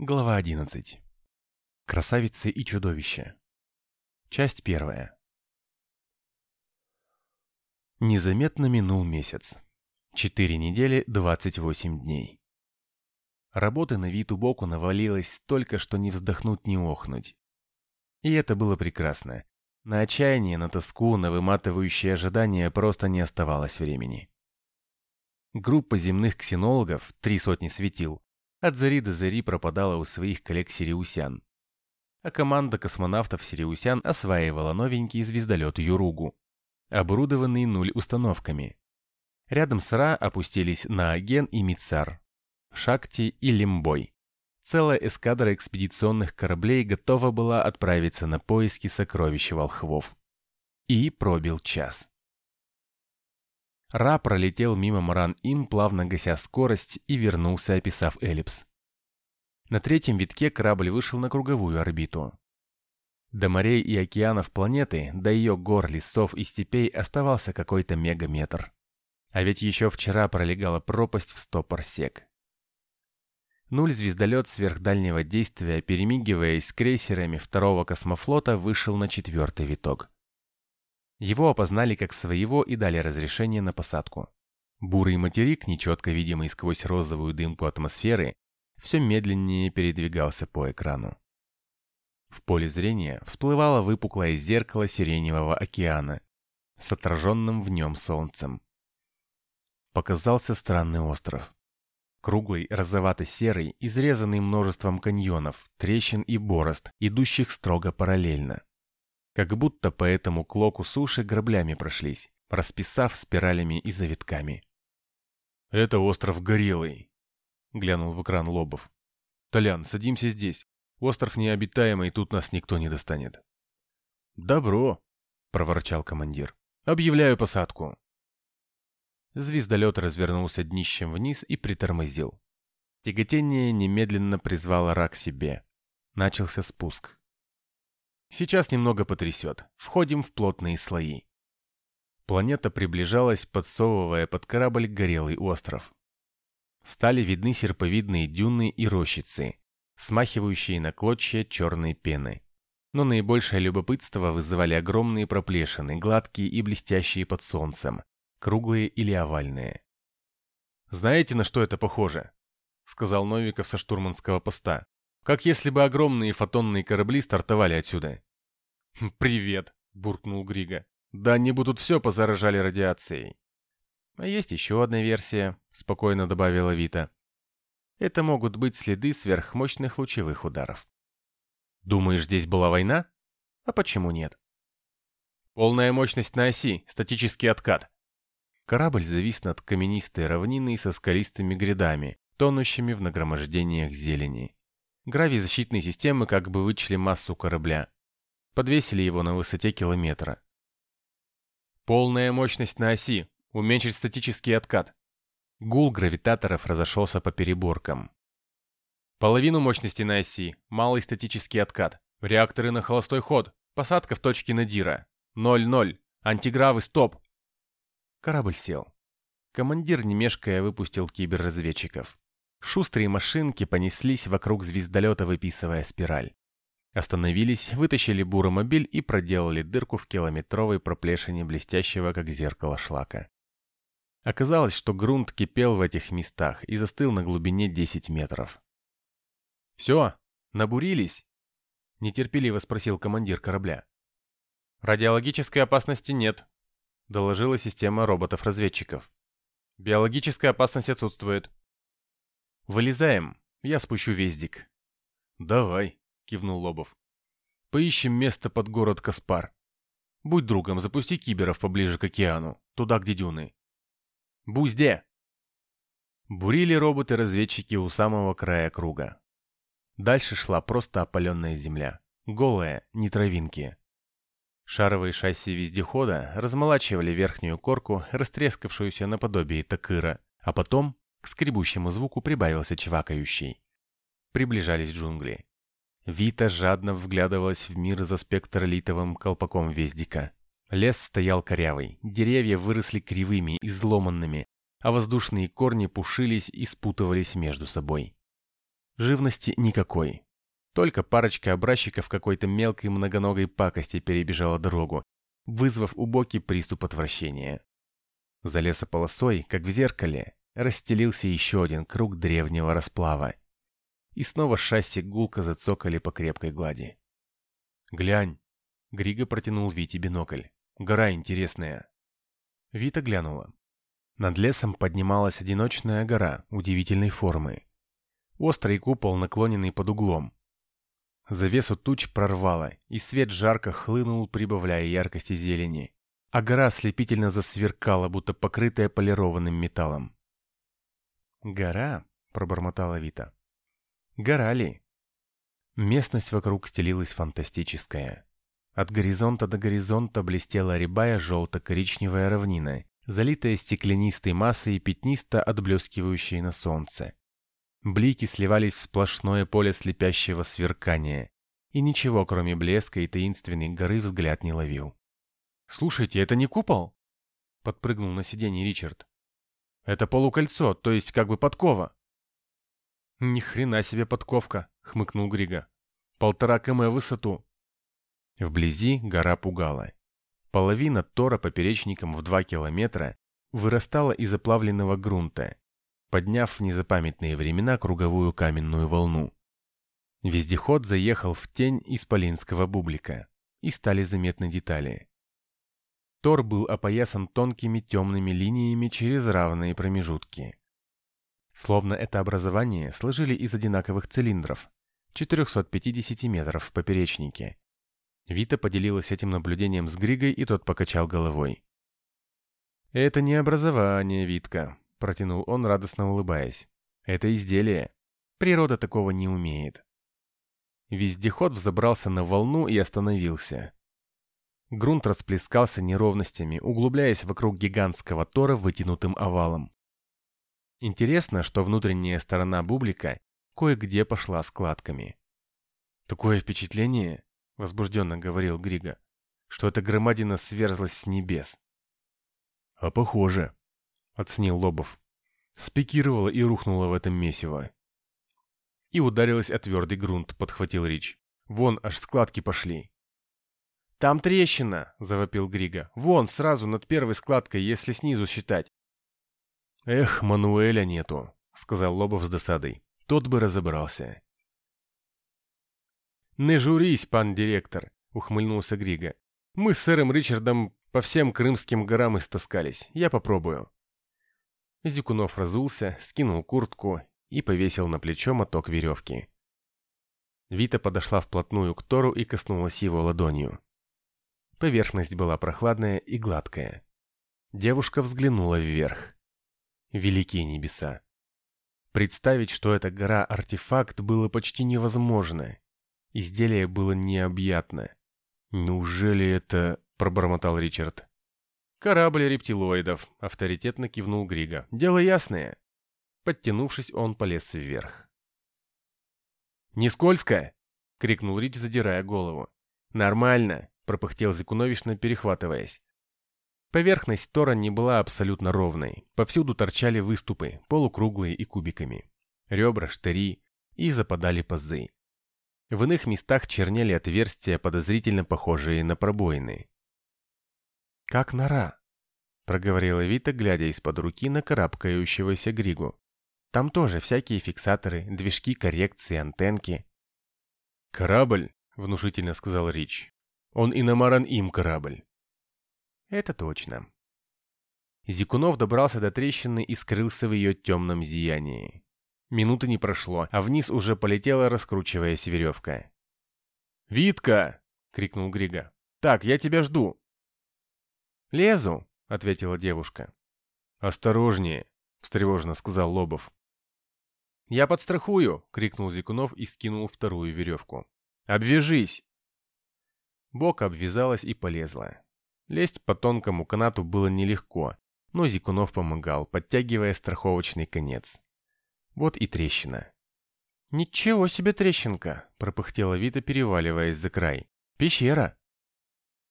Глава 11. Красавицы и чудовища. Часть первая. Незаметно минул месяц. Четыре недели, 28 дней. Работы на вид боку навалилось столько, что не вздохнуть, не охнуть. И это было прекрасно. На отчаяние, на тоску, на выматывающие ожидания просто не оставалось времени. Группа земных ксенологов, три сотни светил, от зари до зари пропадала у своих коллег сириусян. А команда космонавтов сириусян осваивала новенький звездолет Юругу, оборудованный нуль установками. Рядом с Ра опустились Нааген и Мицар, Шакти и Лимбой. Целая эскадра экспедиционных кораблей готова была отправиться на поиски сокровища волхвов. И пробил час. Ра пролетел мимо Маран-Ин, плавно гася скорость, и вернулся, описав эллипс. На третьем витке корабль вышел на круговую орбиту. До морей и океанов планеты, до ее гор, лесов и степей оставался какой-то мегаметр. А ведь еще вчера пролегала пропасть в сто парсек. Нуль-звездолет сверхдальнего действия, перемигиваясь с крейсерами второго космофлота, вышел на четвертый виток. Его опознали как своего и дали разрешение на посадку. Бурый материк, нечетко видимый сквозь розовую дымку атмосферы, все медленнее передвигался по экрану. В поле зрения всплывало выпуклое зеркало сиреневого океана с отраженным в нем солнцем. Показался странный остров. Круглый, розовато-серый, изрезанный множеством каньонов, трещин и борозд, идущих строго параллельно. Как будто по этому клоку суши граблями прошлись, расписав спиралями и завитками. «Это остров Горелый», — глянул в экран Лобов. «Толян, садимся здесь. Остров необитаемый, тут нас никто не достанет». «Добро», — проворчал командир. «Объявляю посадку». Звездолет развернулся днищем вниз и притормозил. Тяготение немедленно призвало рак себе. Начался спуск. Сейчас немного потрясет. Входим в плотные слои. Планета приближалась, подсовывая под корабль горелый остров. Стали видны серповидные дюны и рощицы, смахивающие на клочья черной пены. Но наибольшее любопытство вызывали огромные проплешины, гладкие и блестящие под солнцем, круглые или овальные. «Знаете, на что это похоже?» — сказал Новиков со штурманского поста. Как если бы огромные фотонные корабли стартовали отсюда. «Хм, «Привет», — буркнул Грига. «Да они будут все позаражали радиацией». «А есть еще одна версия», — спокойно добавила Вита. «Это могут быть следы сверхмощных лучевых ударов». «Думаешь, здесь была война? А почему нет?» «Полная мощность на оси, статический откат». Корабль завис над каменистой равниной со скалистыми грядами, тонущими в нагромождениях зелени. Гравизащитные системы как бы вычли массу корабля. Подвесили его на высоте километра. Полная мощность на оси. Уменьшить статический откат. Гул гравитаторов разошелся по переборкам. Половину мощности на оси. Малый статический откат. Реакторы на холостой ход. Посадка в точке надира. 0-0. Антигравы стоп. Корабль сел. Командир, не мешкая, выпустил киберразведчиков. Шустрые машинки понеслись вокруг звездолета, выписывая спираль. Остановились, вытащили буромобиль и проделали дырку в километровой проплешине блестящего, как зеркало шлака. Оказалось, что грунт кипел в этих местах и застыл на глубине 10 метров. «Все, набурились?» – нетерпеливо спросил командир корабля. «Радиологической опасности нет», – доложила система роботов-разведчиков. «Биологическая опасность отсутствует. «Вылезаем, я спущу вездик». «Давай», — кивнул Лобов. «Поищем место под город Каспар. Будь другом, запусти киберов поближе к океану, туда, где дюны». «Бузде!» Бурили роботы-разведчики у самого края круга. Дальше шла просто опаленная земля. Голая, не травинки. Шаровые шасси вездехода размолачивали верхнюю корку, растрескавшуюся наподобие такыра, а потом к скребущему звуку прибавился чвакающий. Приближались джунгли. Вита жадно вглядывалась в мир за спектролитовым колпаком вездика. Лес стоял корявый, деревья выросли кривыми, изломанными, а воздушные корни пушились и спутывались между собой. Живности никакой. Только парочка образчиков какой-то мелкой многоногой пакости перебежала дорогу, вызвав у Боки приступ отвращения. За лесополосой, как в зеркале, расстелился еще один круг древнего расплава. И снова шасси гулко зацокали по крепкой глади. «Глянь!» — Григо протянул Вите бинокль. «Гора интересная!» Вита глянула. Над лесом поднималась одиночная гора удивительной формы. Острый купол, наклоненный под углом. Завесу туч прорвало, и свет жарко хлынул, прибавляя яркости зелени. А гора ослепительно засверкала, будто покрытая полированным металлом. «Гора?» — пробормотала Вита. «Гора ли?» Местность вокруг стелилась фантастическая. От горизонта до горизонта блестела рябая желто-коричневая равнина, залитая стеклянистой массой и пятнисто отблескивающей на солнце. Блики сливались в сплошное поле слепящего сверкания, и ничего, кроме блеска и таинственной горы, взгляд не ловил. «Слушайте, это не купол?» — подпрыгнул на сиденье Ричард. «Это полукольцо, то есть как бы подкова». «Ни хрена себе подковка», — хмыкнул Грига. «Полтора км высоту». Вблизи гора пугала. Половина тора поперечником в 2 километра вырастала из оплавленного грунта, подняв в незапамятные времена круговую каменную волну. Вездеход заехал в тень исполинского бублика, и стали заметны детали. Тор был опоясан тонкими темными линиями через равные промежутки. Словно это образование сложили из одинаковых цилиндров, 450 метров в поперечнике, Вита поделилась этим наблюдением с Григой, и тот покачал головой. «Это не образование, Витка», — протянул он, радостно улыбаясь. «Это изделие. Природа такого не умеет». Вездеход взобрался на волну и остановился. Грунт расплескался неровностями, углубляясь вокруг гигантского тора вытянутым овалом. Интересно, что внутренняя сторона бублика кое-где пошла складками. Такое впечатление, — возбужденно говорил Грига, — что эта громадина сверзлась с небес. — А похоже, — оценил Лобов. Спикировала и рухнула в этом месиво. И ударилась о твердый грунт, подхватил Рич. Вон, аж складки пошли. «Там трещина!» — завопил Грига. «Вон, сразу над первой складкой, если снизу считать». «Эх, Мануэля нету», — сказал Лобов с досадой. «Тот бы разобрался». «Не журись, пан директор», — ухмыльнулся Грига. «Мы с сэром Ричардом по всем крымским горам истаскались. Я попробую». Зикунов разулся, скинул куртку и повесил на плечо моток веревки. Вита подошла вплотную к Тору и коснулась его ладонью. Поверхность была прохладная и гладкая. Девушка взглянула вверх. Великие небеса. Представить, что эта гора-артефакт, было почти невозможно. Изделие было необъятно. «Неужели это...» — пробормотал Ричард. «Корабль рептилоидов», — авторитетно кивнул Грига. «Дело ясное». Подтянувшись, он полез вверх. «Не скользко?» — крикнул Рич, задирая голову. «Нормально», — пропыхтел Зикуновично, перехватываясь. Поверхность Тора не была абсолютно ровной. Повсюду торчали выступы, полукруглые и кубиками. Ребра, штыри и западали пазы. В иных местах чернели отверстия, подозрительно похожие на пробоины. «Как нора», — проговорила Вита, глядя из-под руки на карабкающегося Григу. «Там тоже всякие фиксаторы, движки коррекции, антенки». «Корабль», — внушительно сказал Рич. «Он и намаран им корабль». «Это точно». Зикунов добрался до трещины и скрылся в ее темном зиянии. Минуты не прошло, а вниз уже полетела, раскручиваясь веревка. «Витка!» — крикнул Грига. «Так, я тебя жду». «Лезу», — ответила девушка. «Осторожнее», — встревоженно сказал Лобов. «Я подстрахую!» — крикнул Зикунов и скинул вторую веревку. «Обвяжись!» Бок обвязалась и полезла. Лезть по тонкому канату было нелегко, но Зикунов помогал, подтягивая страховочный конец. Вот и трещина. «Ничего себе трещинка!» — пропыхтела Вита, переваливаясь за край. «Пещера!»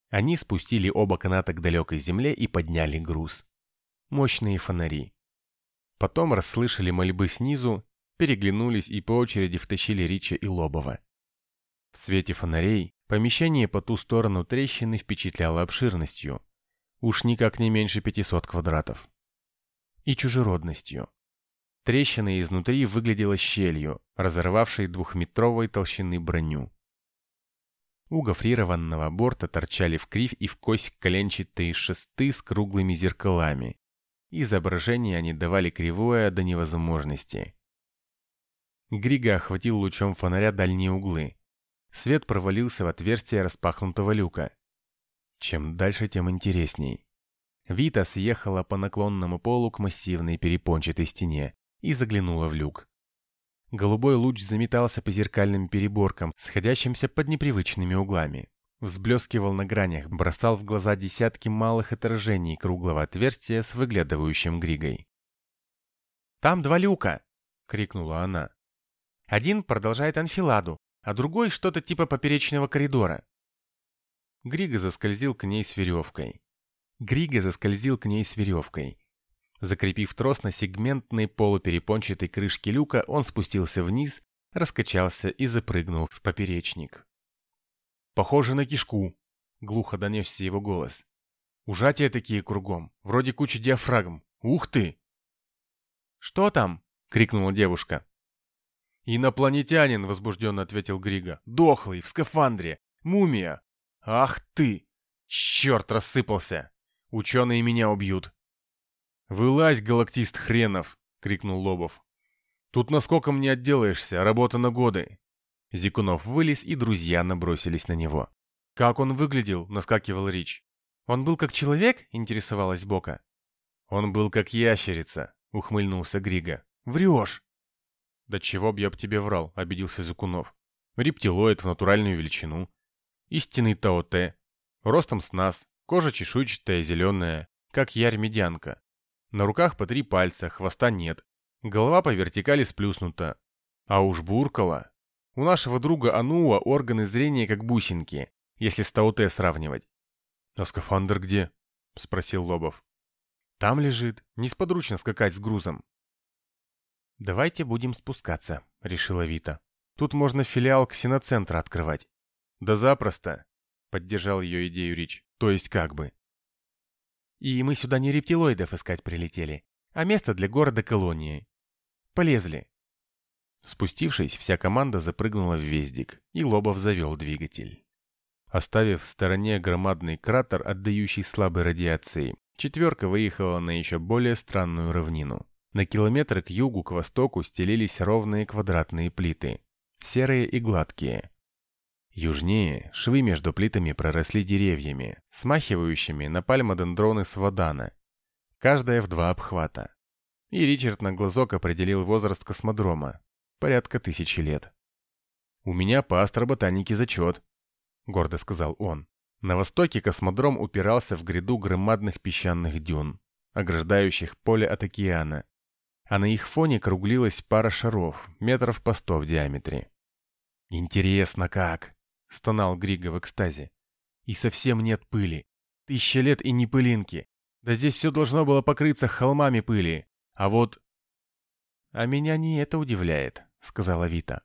Они спустили оба каната к далекой земле и подняли груз. Мощные фонари. Потом расслышали мольбы снизу переглянулись и по очереди втащили Рича и Лобова. В свете фонарей помещение по ту сторону трещины впечатляло обширностью. Уж никак не меньше 500 квадратов. И чужеродностью. Трещина изнутри выглядела щелью, разорвавшей двухметровой толщины броню. У гофрированного борта торчали в кривь и в кость коленчатые шесты с круглыми зеркалами. Изображения они давали кривое до невозможности. Грига охватил лучом фонаря дальние углы. Свет провалился в отверстие распахнутого люка. Чем дальше, тем интересней. Вита съехала по наклонному полу к массивной перепончатой стене и заглянула в люк. Голубой луч заметался по зеркальным переборкам, сходящимся под непривычными углами. Взблескивал на гранях, бросал в глаза десятки малых отражений круглого отверстия с выглядывающим григой. «Там два люка!» — крикнула она. Один продолжает анфиладу, а другой что-то типа поперечного коридора. Григо заскользил к ней с веревкой. Григо заскользил к ней с веревкой. Закрепив трос на сегментной полуперепончатой крышке люка, он спустился вниз, раскачался и запрыгнул в поперечник. «Похоже на кишку», — глухо донесся его голос. «Ужатия такие кругом, вроде кучи диафрагм. Ух ты!» «Что там?» — крикнула девушка. «Инопланетянин», — возбужденно ответил Грига. «Дохлый, в скафандре. Мумия. Ах ты! Черт, рассыпался. Ученые меня убьют». «Вылазь, галактист хренов!» — крикнул Лобов. «Тут насколько мне отделаешься, работа на годы!» Зикунов вылез, и друзья набросились на него. «Как он выглядел?» — наскакивал Рич. «Он был как человек?» — интересовалась Бока. «Он был как ящерица», — ухмыльнулся Грига. «Врешь!» «Да чего б я б тебе врал», — обиделся Зукунов. «Рептилоид в натуральную величину. Истинный Таоте. Ростом с нас. Кожа чешуйчатая, зеленая, как ярь-медянка. На руках по три пальца, хвоста нет. Голова по вертикали сплюснута. А уж буркала. У нашего друга Ануа органы зрения как бусинки, если с Таоте сравнивать. «А скафандр где?» — спросил Лобов. «Там лежит. Несподручно скакать с грузом. «Давайте будем спускаться», — решила Вита. «Тут можно филиал ксеноцентра открывать». «Да запросто», — поддержал ее идею Рич. «То есть как бы». «И мы сюда не рептилоидов искать прилетели, а место для города-колонии. Полезли». Спустившись, вся команда запрыгнула в вездик, и Лобов завел двигатель. Оставив в стороне громадный кратер, отдающий слабой радиацией, четверка выехала на еще более странную равнину. На километры к югу, к востоку стелились ровные квадратные плиты, серые и гладкие. Южнее швы между плитами проросли деревьями, смахивающими на пальмодендроны свадана, каждая в два обхвата. И Ричард на глазок определил возраст космодрома – порядка тысячи лет. «У меня по астроботанике зачет», – гордо сказал он. На востоке космодром упирался в гряду громадных песчаных дюн, ограждающих поле от океана, а на их фоне круглилась пара шаров, метров по сто в диаметре. «Интересно как!» — стонал Григо в экстазе. «И совсем нет пыли. Тысяча лет и не пылинки. Да здесь все должно было покрыться холмами пыли. А вот...» «А меня не это удивляет», — сказала Вита.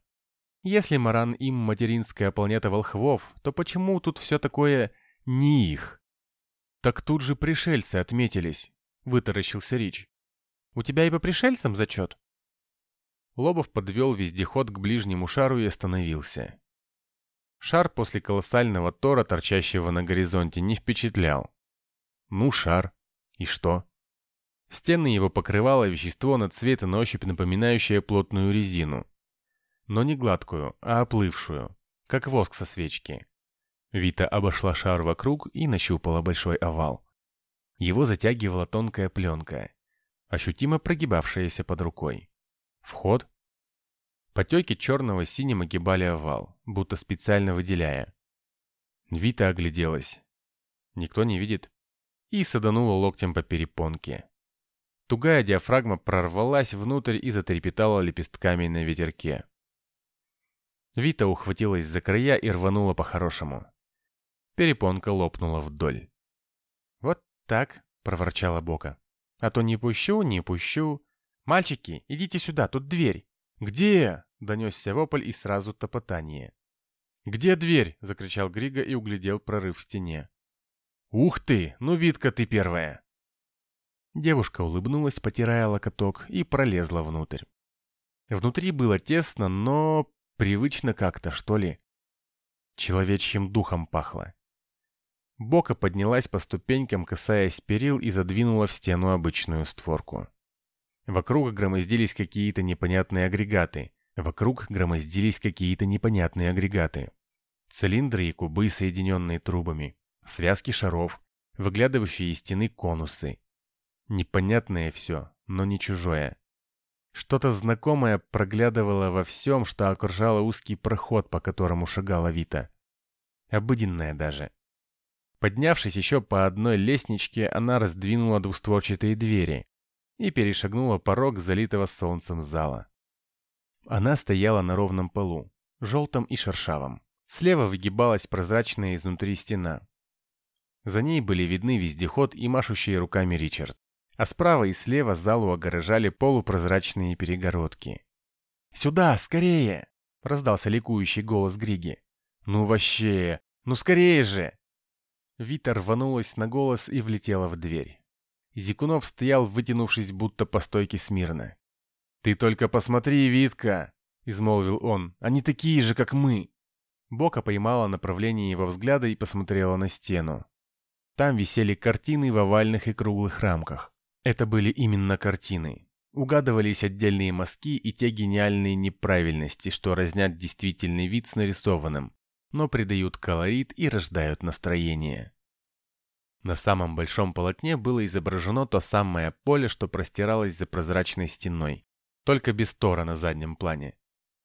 «Если Маран им материнская планета волхвов, то почему тут все такое не их?» «Так тут же пришельцы отметились», — вытаращился Рич. У тебя и по пришельцам зачет?» Лобов подвел вездеход к ближнему шару и остановился. Шар после колоссального тора, торчащего на горизонте, не впечатлял. Ну, шар. И что? Стены его покрывало вещество на цвет и на ощупь напоминающее плотную резину. Но не гладкую, а оплывшую, как воск со свечки. Вита обошла шар вокруг и нащупала большой овал. Его затягивала тонкая пленка, ощутимо прогибавшаяся под рукой. Вход. Потеки черного синим огибали овал, будто специально выделяя. Вита огляделась. Никто не видит. И саданула локтем по перепонке. Тугая диафрагма прорвалась внутрь и затрепетала лепестками на ветерке. Вита ухватилась за края и рванула по-хорошему. Перепонка лопнула вдоль. «Вот так», — проворчала Бока. А то не пущу, не пущу. Мальчики, идите сюда, тут дверь. «Где?» — донесся вопль и сразу топотание. «Где дверь?» — закричал Григо и углядел прорыв в стене. «Ух ты! Ну, Витка, ты первая!» Девушка улыбнулась, потирая локоток, и пролезла внутрь. Внутри было тесно, но привычно как-то, что ли. Человечьим духом пахло. Бока поднялась по ступенькам, касаясь перил, и задвинула в стену обычную створку. Вокруг громоздились какие-то непонятные агрегаты. Вокруг громоздились какие-то непонятные агрегаты. Цилиндры и кубы, соединенные трубами. Связки шаров, выглядывающие из стены конусы. Непонятное все, но не чужое. Что-то знакомое проглядывало во всем, что окружало узкий проход, по которому шагала Вита. Обыденное даже. Поднявшись еще по одной лестничке, она раздвинула двустворчатые двери и перешагнула порог залитого солнцем зала. Она стояла на ровном полу, желтом и шершавом. Слева выгибалась прозрачная изнутри стена. За ней были видны вездеход и машущие руками Ричард а справа и слева залу огорожали полупрозрачные перегородки. «Сюда, скорее!» — раздался ликующий голос Григи. «Ну вообще! Ну скорее же!» Вита рванулась на голос и влетела в дверь. Зикунов стоял, вытянувшись, будто по стойке смирно. «Ты только посмотри, Витка!» — измолвил он. «Они такие же, как мы!» Бока поймала направление его взгляда и посмотрела на стену. Там висели картины в овальных и круглых рамках. Это были именно картины. Угадывались отдельные мазки и те гениальные неправильности, что разнят действительный вид с нарисованным, но придают колорит и рождают настроение. На самом большом полотне было изображено то самое поле, что простиралось за прозрачной стеной, только без тора на заднем плане.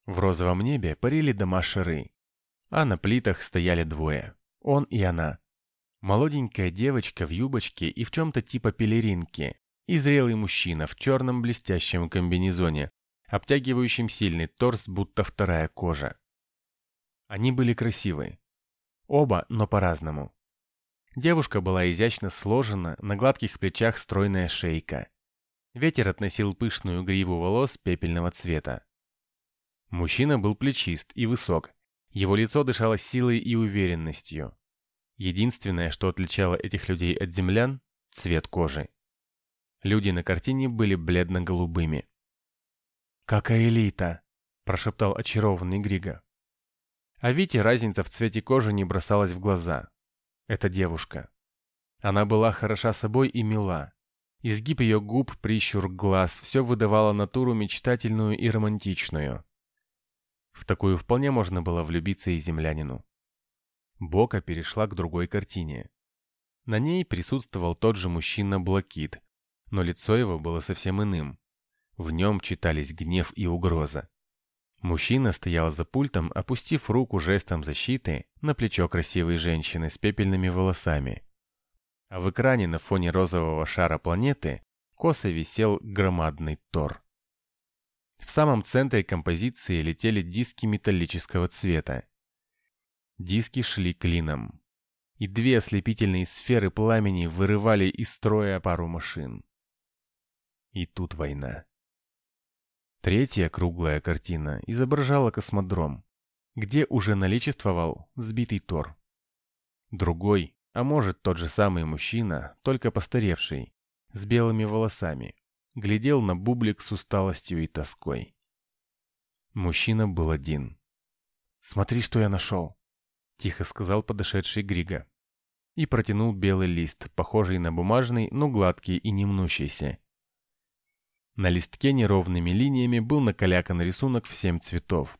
В розовом небе парили дома-шары, а на плитах стояли двое, он и она. Молоденькая девочка в юбочке и в чем-то типа пелеринки, и зрелый мужчина в черном блестящем комбинезоне, обтягивающем сильный торс, будто вторая кожа. Они были красивы. Оба, но по-разному. Девушка была изящно сложена, на гладких плечах стройная шейка. Ветер относил пышную гриву волос пепельного цвета. Мужчина был плечист и высок. Его лицо дышало силой и уверенностью. Единственное, что отличало этих людей от землян – цвет кожи. Люди на картине были бледно-голубыми. «Как элита!» – прошептал очарованный Григо. А Вите разница в цвете кожи не бросалась в глаза. Это девушка. Она была хороша собой и мила. Изгиб ее губ, прищур глаз – все выдавало натуру мечтательную и романтичную. В такую вполне можно было влюбиться и землянину. Бока перешла к другой картине. На ней присутствовал тот же мужчина-блокит, но лицо его было совсем иным. В нем читались гнев и угроза. Мужчина стоял за пультом, опустив руку жестом защиты на плечо красивой женщины с пепельными волосами. А в экране на фоне розового шара планеты косо висел громадный Тор. В самом центре композиции летели диски металлического цвета. Диски шли клином, и две ослепительные сферы пламени вырывали из строя пару машин. И тут война. Третья круглая картина изображала космодром, где уже наличествовал сбитый Тор. Другой, а может тот же самый мужчина, только постаревший, с белыми волосами, глядел на бублик с усталостью и тоской. Мужчина был один. «Смотри, что я нашел», — тихо сказал подошедший Грига. И протянул белый лист, похожий на бумажный, но гладкий и не мнущийся. На листке неровными линиями был накалякан рисунок в семь цветов.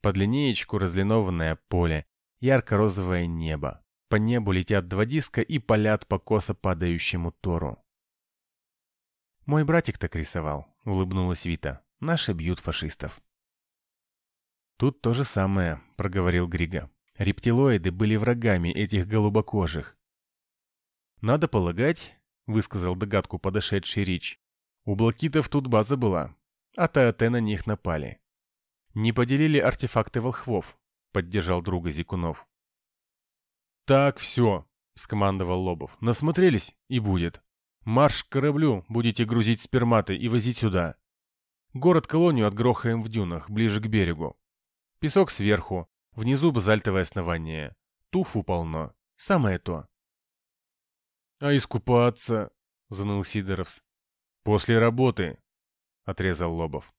Под линеечку разлинованное поле, ярко-розовое небо. По небу летят два диска и палят по косо падающему тору. «Мой братик так рисовал», — улыбнулась Вита. «Наши бьют фашистов». «Тут то же самое», — проговорил Грига. «Рептилоиды были врагами этих голубокожих». «Надо полагать», — высказал догадку подошедший Рич, у блокитов тут база была, а ТАТ на них напали. Не поделили артефакты волхвов, поддержал друга Зикунов. Так, все, скомандовал Лобов. Насмотрелись и будет. Марш к кораблю, будете грузить сперматы и возить сюда. Город-колонию отгрохаем в дюнах, ближе к берегу. Песок сверху, внизу базальтовое основание. Туфу полно. Самое то. «А искупаться?» — заныл Сидоровс. «После работы», — отрезал Лобов.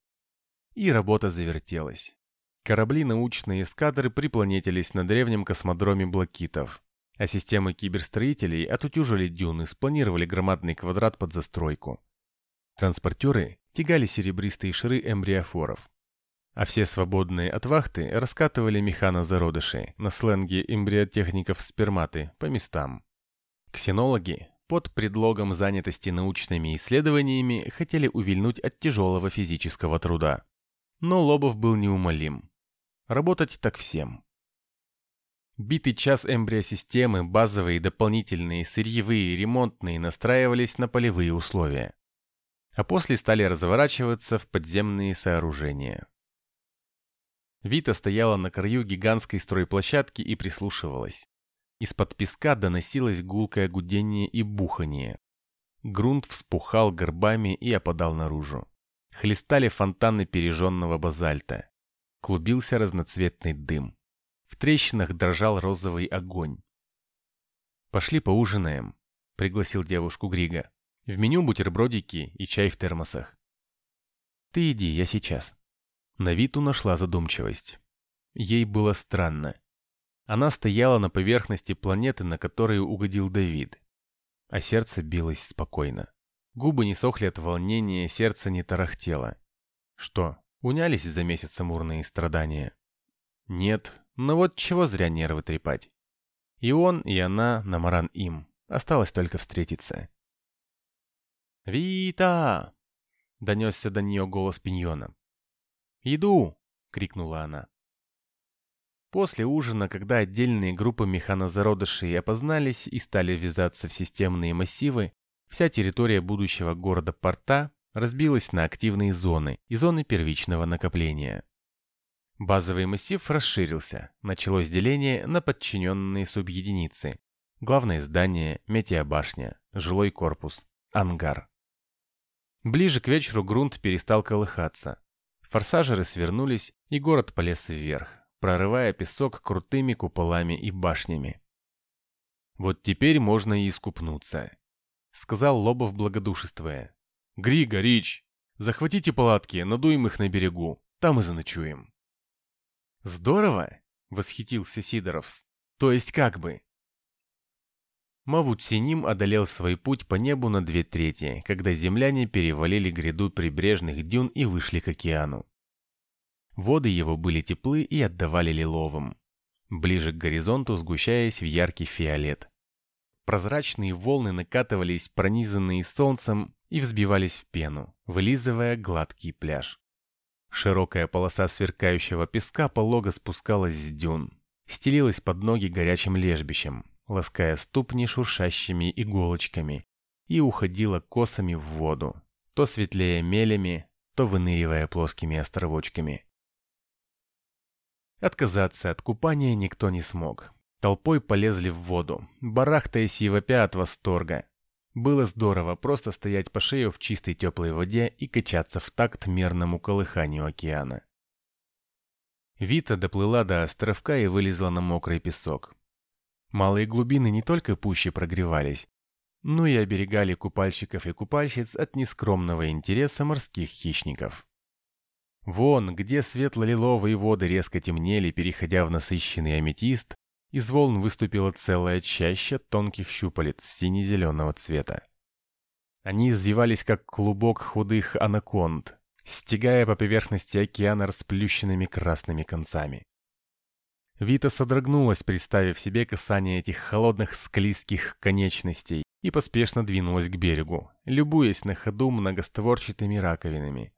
И работа завертелась. Корабли научные эскадры припланетились на древнем космодроме Блокитов, а системы киберстроителей отутюжили дюны, спланировали громадный квадрат под застройку. Транспортеры тягали серебристые шары эмбриофоров, а все свободные от вахты раскатывали механозародыши на сленге эмбриотехников сперматы по местам. Ксенологи под предлогом занятости научными исследованиями хотели увильнуть от тяжелого физического труда. Но Лобов был неумолим. Работать так всем. Битый час эмбриосистемы, базовые, дополнительные, сырьевые, ремонтные настраивались на полевые условия. А после стали разворачиваться в подземные сооружения. Вита стояла на краю гигантской стройплощадки и прислушивалась. Из-под песка доносилось гулкое гудение и бухание. Грунт вспухал горбами и опадал наружу. Хлестали фонтаны пережженного базальта. Клубился разноцветный дым. В трещинах дрожал розовый огонь. «Пошли поужинаем», — пригласил девушку Грига. «В меню бутербродики и чай в термосах». «Ты иди, я сейчас». На Виту нашла задумчивость. Ей было странно. Она стояла на поверхности планеты, на которую угодил Давид. А сердце билось спокойно. Губы не сохли от волнения, сердце не тарахтело. Что, унялись за месяц амурные страдания? Нет, но вот чего зря нервы трепать. И он, и она на маран им. Осталось только встретиться. «Вита!» — донесся до нее голос пиньона. «Иду!» — крикнула она. После ужина, когда отдельные группы механозародышей опознались и стали ввязаться в системные массивы, вся территория будущего города-порта разбилась на активные зоны и зоны первичного накопления. Базовый массив расширился, началось деление на подчиненные субъединицы. Главное здание, метеобашня, жилой корпус, ангар. Ближе к вечеру грунт перестал колыхаться. Форсажеры свернулись, и город полез вверх прорывая песок крутыми куполами и башнями. «Вот теперь можно и искупнуться», — сказал Лобов благодушествуя. «Грига, Рич, захватите палатки, надуем их на берегу, там и заночуем». «Здорово!» — восхитился Сидоровс. «То есть как бы?» Мавут Синим одолел свой путь по небу на две трети, когда земляне перевалили гряду прибрежных дюн и вышли к океану. Воды его были теплы и отдавали лиловым, ближе к горизонту сгущаясь в яркий фиолет. Прозрачные волны накатывались, пронизанные солнцем, и взбивались в пену, вылизывая гладкий пляж. Широкая полоса сверкающего песка полого спускалась с дюн, стелилась под ноги горячим лежбищем, лаская ступни шуршащими иголочками, и уходила косами в воду, то светлее мелями, то выныривая плоскими островочками. Отказаться от купания никто не смог. Толпой полезли в воду, барахтаясь и вопя от восторга. Было здорово просто стоять по шею в чистой теплой воде и качаться в такт мерному колыханию океана. Вита доплыла до островка и вылезла на мокрый песок. Малые глубины не только пуще прогревались, но и оберегали купальщиков и купальщиц от нескромного интереса морских хищников. Вон, где светло-лиловые воды резко темнели, переходя в насыщенный аметист, из волн выступила целая чаща тонких щупалец сине-зеленого цвета. Они извивались, как клубок худых анаконд, стегая по поверхности океана расплющенными красными концами. Вита содрогнулась, представив себе касание этих холодных склизких конечностей, и поспешно двинулась к берегу, любуясь на ходу многостворчатыми раковинами,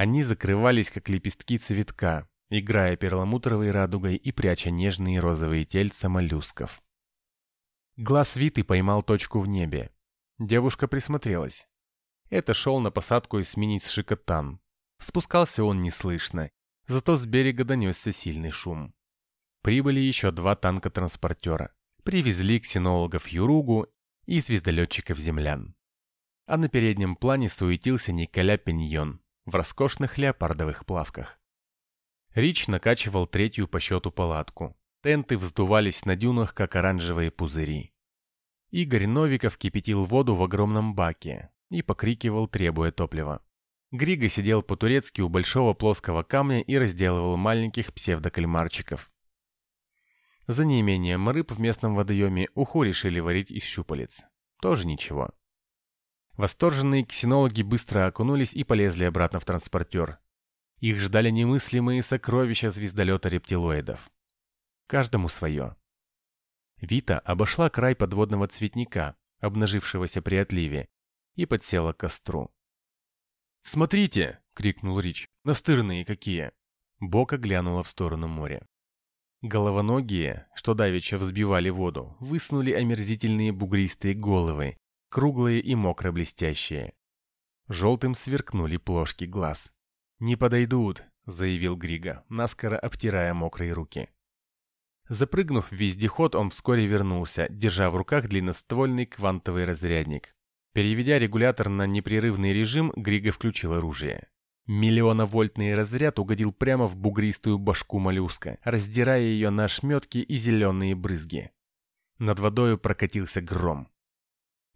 они закрывались, как лепестки цветка, играя перламутровой радугой и пряча нежные розовые тельца моллюсков. Глаз Виты поймал точку в небе. Девушка присмотрелась. Это шел на посадку эсминец Шикотан. Спускался он неслышно, зато с берега донесся сильный шум. Прибыли еще два танка-транспортера. Привезли ксенологов Юругу и звездолетчиков землян. А на переднем плане суетился Николя Пеньон, в роскошных леопардовых плавках. Рич накачивал третью по счету палатку. Тенты вздувались на дюнах, как оранжевые пузыри. Игорь Новиков кипятил воду в огромном баке и покрикивал, требуя топлива. Григо сидел по-турецки у большого плоского камня и разделывал маленьких псевдокальмарчиков. За неимением рыб в местном водоеме уху решили варить из щупалец. Тоже ничего. Восторженные ксенологи быстро окунулись и полезли обратно в транспортер. Их ждали немыслимые сокровища звездолета рептилоидов. Каждому свое. Вита обошла край подводного цветника, обнажившегося при отливе, и подсела к костру. «Смотрите!» — крикнул Рич. «Настырные какие!» Бока глянула в сторону моря. Головоногие, что давеча взбивали воду, высунули омерзительные бугристые головы, круглые и мокро-блестящие. Желтым сверкнули плошки глаз. «Не подойдут», — заявил Грига, наскоро обтирая мокрые руки. Запрыгнув в вездеход, он вскоре вернулся, держа в руках длинноствольный квантовый разрядник. Переведя регулятор на непрерывный режим, Грига включил оружие. Миллионовольтный разряд угодил прямо в бугристую башку моллюска, раздирая ее на шметки и зеленые брызги. Над водою прокатился гром.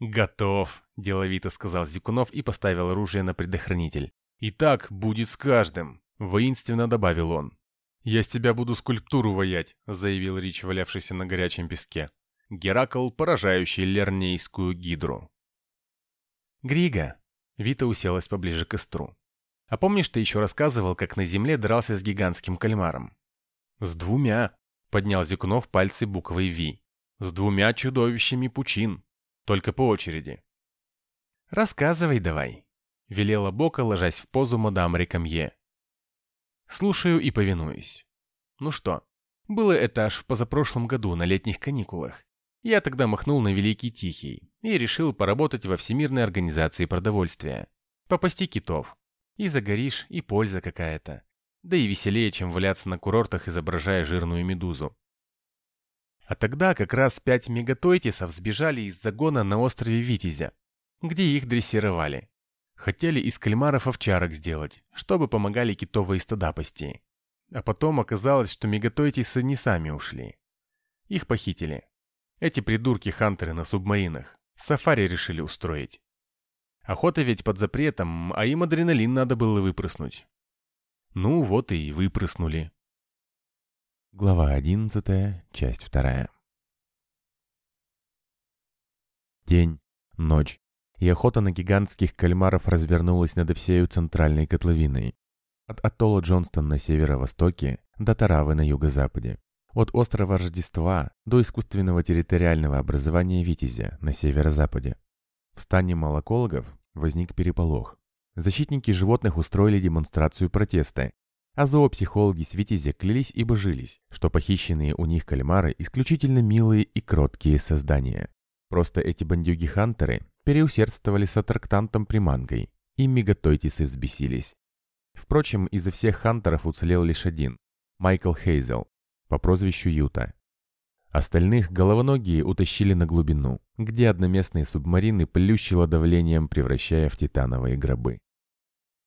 «Готов», – деловито сказал Зикунов и поставил оружие на предохранитель. «И так будет с каждым», – воинственно добавил он. «Я с тебя буду скульптуру воять», – заявил Рич, валявшийся на горячем песке. Геракл, поражающий лернейскую гидру. «Грига», – Вита уселась поближе к костру. А помнишь, ты еще рассказывал, как на земле дрался с гигантским кальмаром? С двумя, поднял Зикунов пальцы буквой «Ви». С двумя чудовищами пучин. Только по очереди. Рассказывай давай, велела Бока, ложась в позу мадам Рекамье. Слушаю и повинуюсь. Ну что, было это аж в позапрошлом году на летних каникулах. Я тогда махнул на Великий Тихий и решил поработать во Всемирной организации продовольствия. Попасти китов. И загоришь, и польза какая-то. Да и веселее, чем валяться на курортах, изображая жирную медузу. А тогда как раз пять мегатойтисов сбежали из загона на острове Витязя, где их дрессировали. Хотели из кальмаров овчарок сделать, чтобы помогали китовые стада пасти. А потом оказалось, что мегатойтисы не сами ушли. Их похитили. Эти придурки-хантеры на субмаринах. Сафари решили устроить. Охота ведь под запретом, а им адреналин надо было выпрыснуть. Ну вот и выпрыснули. Глава одиннадцатая, часть вторая. День, ночь, и охота на гигантских кальмаров развернулась над всею центральной котловиной. От атолла Джонстон на северо-востоке до Таравы на юго-западе. От острова Рождества до искусственного территориального образования Витязя на северо-западе. В стане молокологов возник переполох. Защитники животных устроили демонстрацию протеста, а зоопсихологи с Витязя клялись и божились, что похищенные у них кальмары исключительно милые и кроткие создания. Просто эти бандюги-хантеры переусердствовали с аттрактантом-примангой, и мегатойтисы взбесились. Впрочем, изо всех хантеров уцелел лишь один – Майкл Хейзел, по прозвищу Юта. Остальных головоногие утащили на глубину, где одноместные субмарины плющило давлением, превращая в титановые гробы.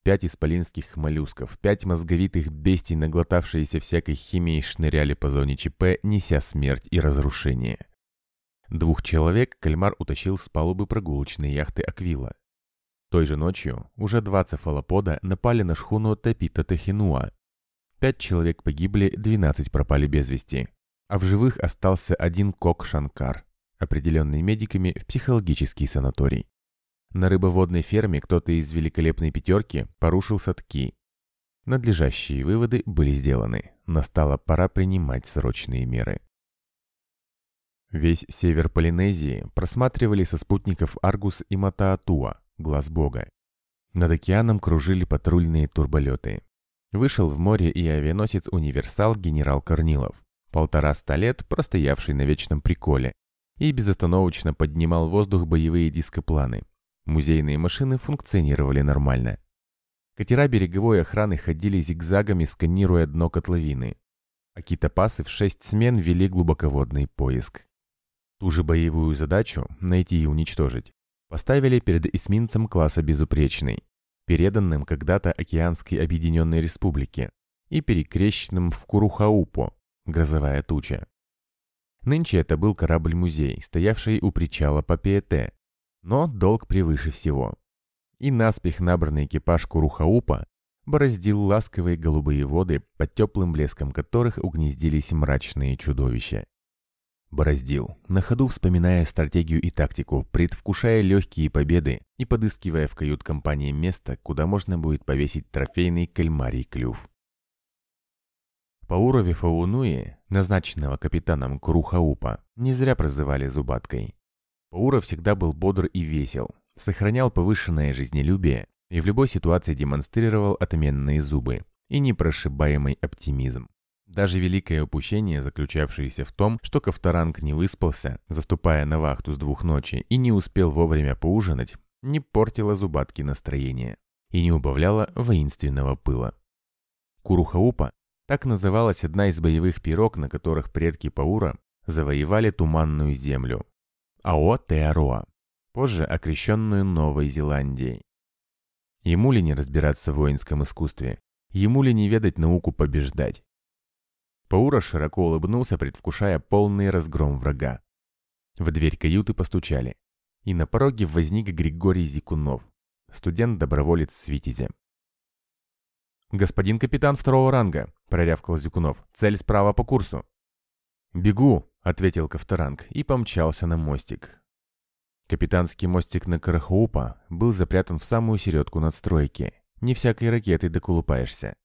Пять исполинских моллюсков, пять мозговитых бестий, наглотавшиеся всякой химией, шныряли по зоне ЧП, неся смерть и разрушение. Двух человек кальмар утащил с палубы прогулочной яхты «Аквила». Той же ночью уже два цефалопода напали на шхуну Тапита Техинуа. Пять человек погибли, двенадцать пропали без вести а в живых остался один Кок Шанкар, определенный медиками в психологический санаторий. На рыбоводной ферме кто-то из великолепной пятерки порушил садки. Надлежащие выводы были сделаны. Настала пора принимать срочные меры. Весь север Полинезии просматривали со спутников Аргус и Матаатуа, глаз бога. Над океаном кружили патрульные турболеты. Вышел в море и авианосец «Универсал» генерал Корнилов полтораста лет простоявший на вечном приколе, и безостановочно поднимал в воздух боевые дископланы. Музейные машины функционировали нормально. Катера береговой охраны ходили зигзагами, сканируя дно котловины. А китопасы в шесть смен вели глубоководный поиск. Ту же боевую задачу – найти и уничтожить – поставили перед эсминцем класса «Безупречный». переданным когда-то Океанской Объединенной Республике и перекрещенным в Курухаупо, грозовая туча. Нынче это был корабль-музей, стоявший у причала Папиэте, но долг превыше всего. И наспех набранный экипаж Курухаупа бороздил ласковые голубые воды, под теплым блеском которых угнездились мрачные чудовища. Бороздил, на ходу вспоминая стратегию и тактику, предвкушая легкие победы и подыскивая в кают-компании место, куда можно будет повесить трофейный кальмарий клюв. По урове Фаунуи, назначенного капитаном Крухаупа, не зря прозывали Зубаткой. Паура всегда был бодр и весел, сохранял повышенное жизнелюбие и в любой ситуации демонстрировал отменные зубы и непрошибаемый оптимизм. Даже великое упущение, заключавшееся в том, что Ковторанг не выспался, заступая на вахту с двух ночи, и не успел вовремя поужинать, не портило зубатки настроение и не убавляло воинственного пыла. Курухаупа так называлась одна из боевых пирог, на которых предки Паура завоевали Туманную землю. Ао-Теароа, позже окрещенную Новой Зеландией. Ему ли не разбираться в воинском искусстве? Ему ли не ведать науку побеждать? Паура широко улыбнулся, предвкушая полный разгром врага. В дверь каюты постучали. И на пороге возник Григорий Зикунов, студент-доброволец с. «Господин капитан второго ранга», — прорявкал Зикунов, — «цель справа по курсу». «Бегу», — ответил Ковторанг и помчался на мостик. Капитанский мостик на Карахоупа был запрятан в самую середку надстройки. Не всякой ракетой доколупаешься.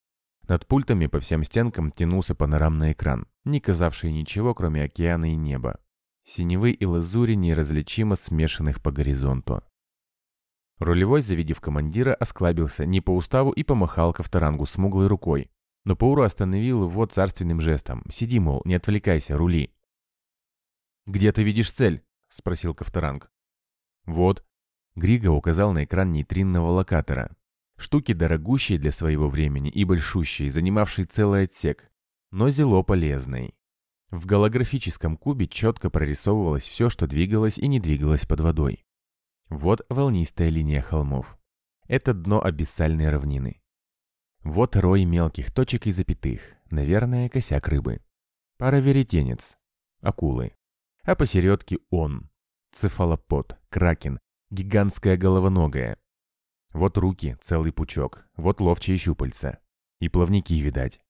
Над пультами по всем стенкам тянулся панорамный экран, не казавший ничего, кроме океана и неба. Синевы и лазури неразличимо смешанных по горизонту. Рулевой, завидев командира, осклабился не по уставу и помахал Ковторангу смуглой рукой. Но Пауру остановил его царственным жестом. «Сиди, мол, не отвлекайся, рули». «Где ты видишь цель?» — спросил Ковторанг. Вот. Григо указал на экран нейтринного локатора. Штуки дорогущие для своего времени и большущие, занимавшие целый отсек, но зело полезный. В голографическом кубе четко прорисовывалось все, что двигалось и не двигалось под водой. Вот волнистая линия холмов. Это дно абиссальной равнины. Вот рой мелких точек и запятых, наверное, косяк рыбы. Пара веретенец, акулы. А посередке он, цефалопод, кракен, гигантская головоногая. Вот руки, целый пучок, вот ловчие щупальца. И плавники, видать.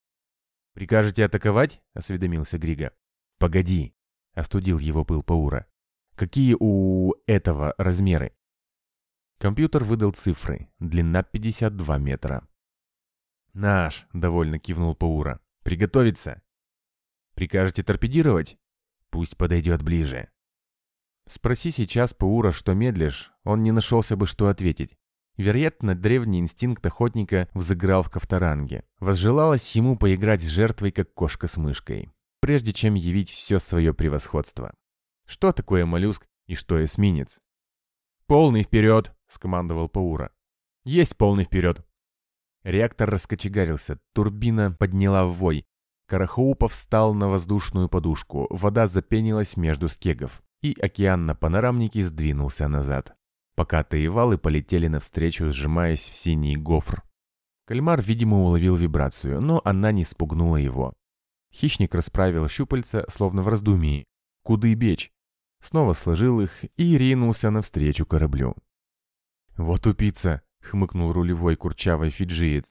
«Прикажете атаковать?» — осведомился Грига. «Погоди!» — остудил его пыл Паура. «Какие у этого размеры?» Компьютер выдал цифры. Длина 52 метра. «Наш!» — довольно кивнул Паура. «Приготовиться!» «Прикажете торпедировать?» «Пусть подойдет ближе». Спроси сейчас Паура, что медлишь, он не нашелся бы, что ответить. Вероятно, древний инстинкт охотника взыграл в Ковторанге. Возжелалось ему поиграть с жертвой, как кошка с мышкой, прежде чем явить все свое превосходство. Что такое моллюск и что эсминец? «Полный вперед!» — скомандовал Паура. «Есть полный вперед!» Реактор раскочегарился, турбина подняла вой. Карахоупов встал на воздушную подушку, вода запенилась между скегов и океан на панорамнике сдвинулся назад. Покатые валы полетели навстречу, сжимаясь в синий гофр. Кальмар, видимо, уловил вибрацию, но она не спугнула его. Хищник расправил щупальца, словно в раздумии. Куды бечь? Снова сложил их и ринулся навстречу кораблю. «Вот тупица!» — хмыкнул рулевой курчавый фиджиец.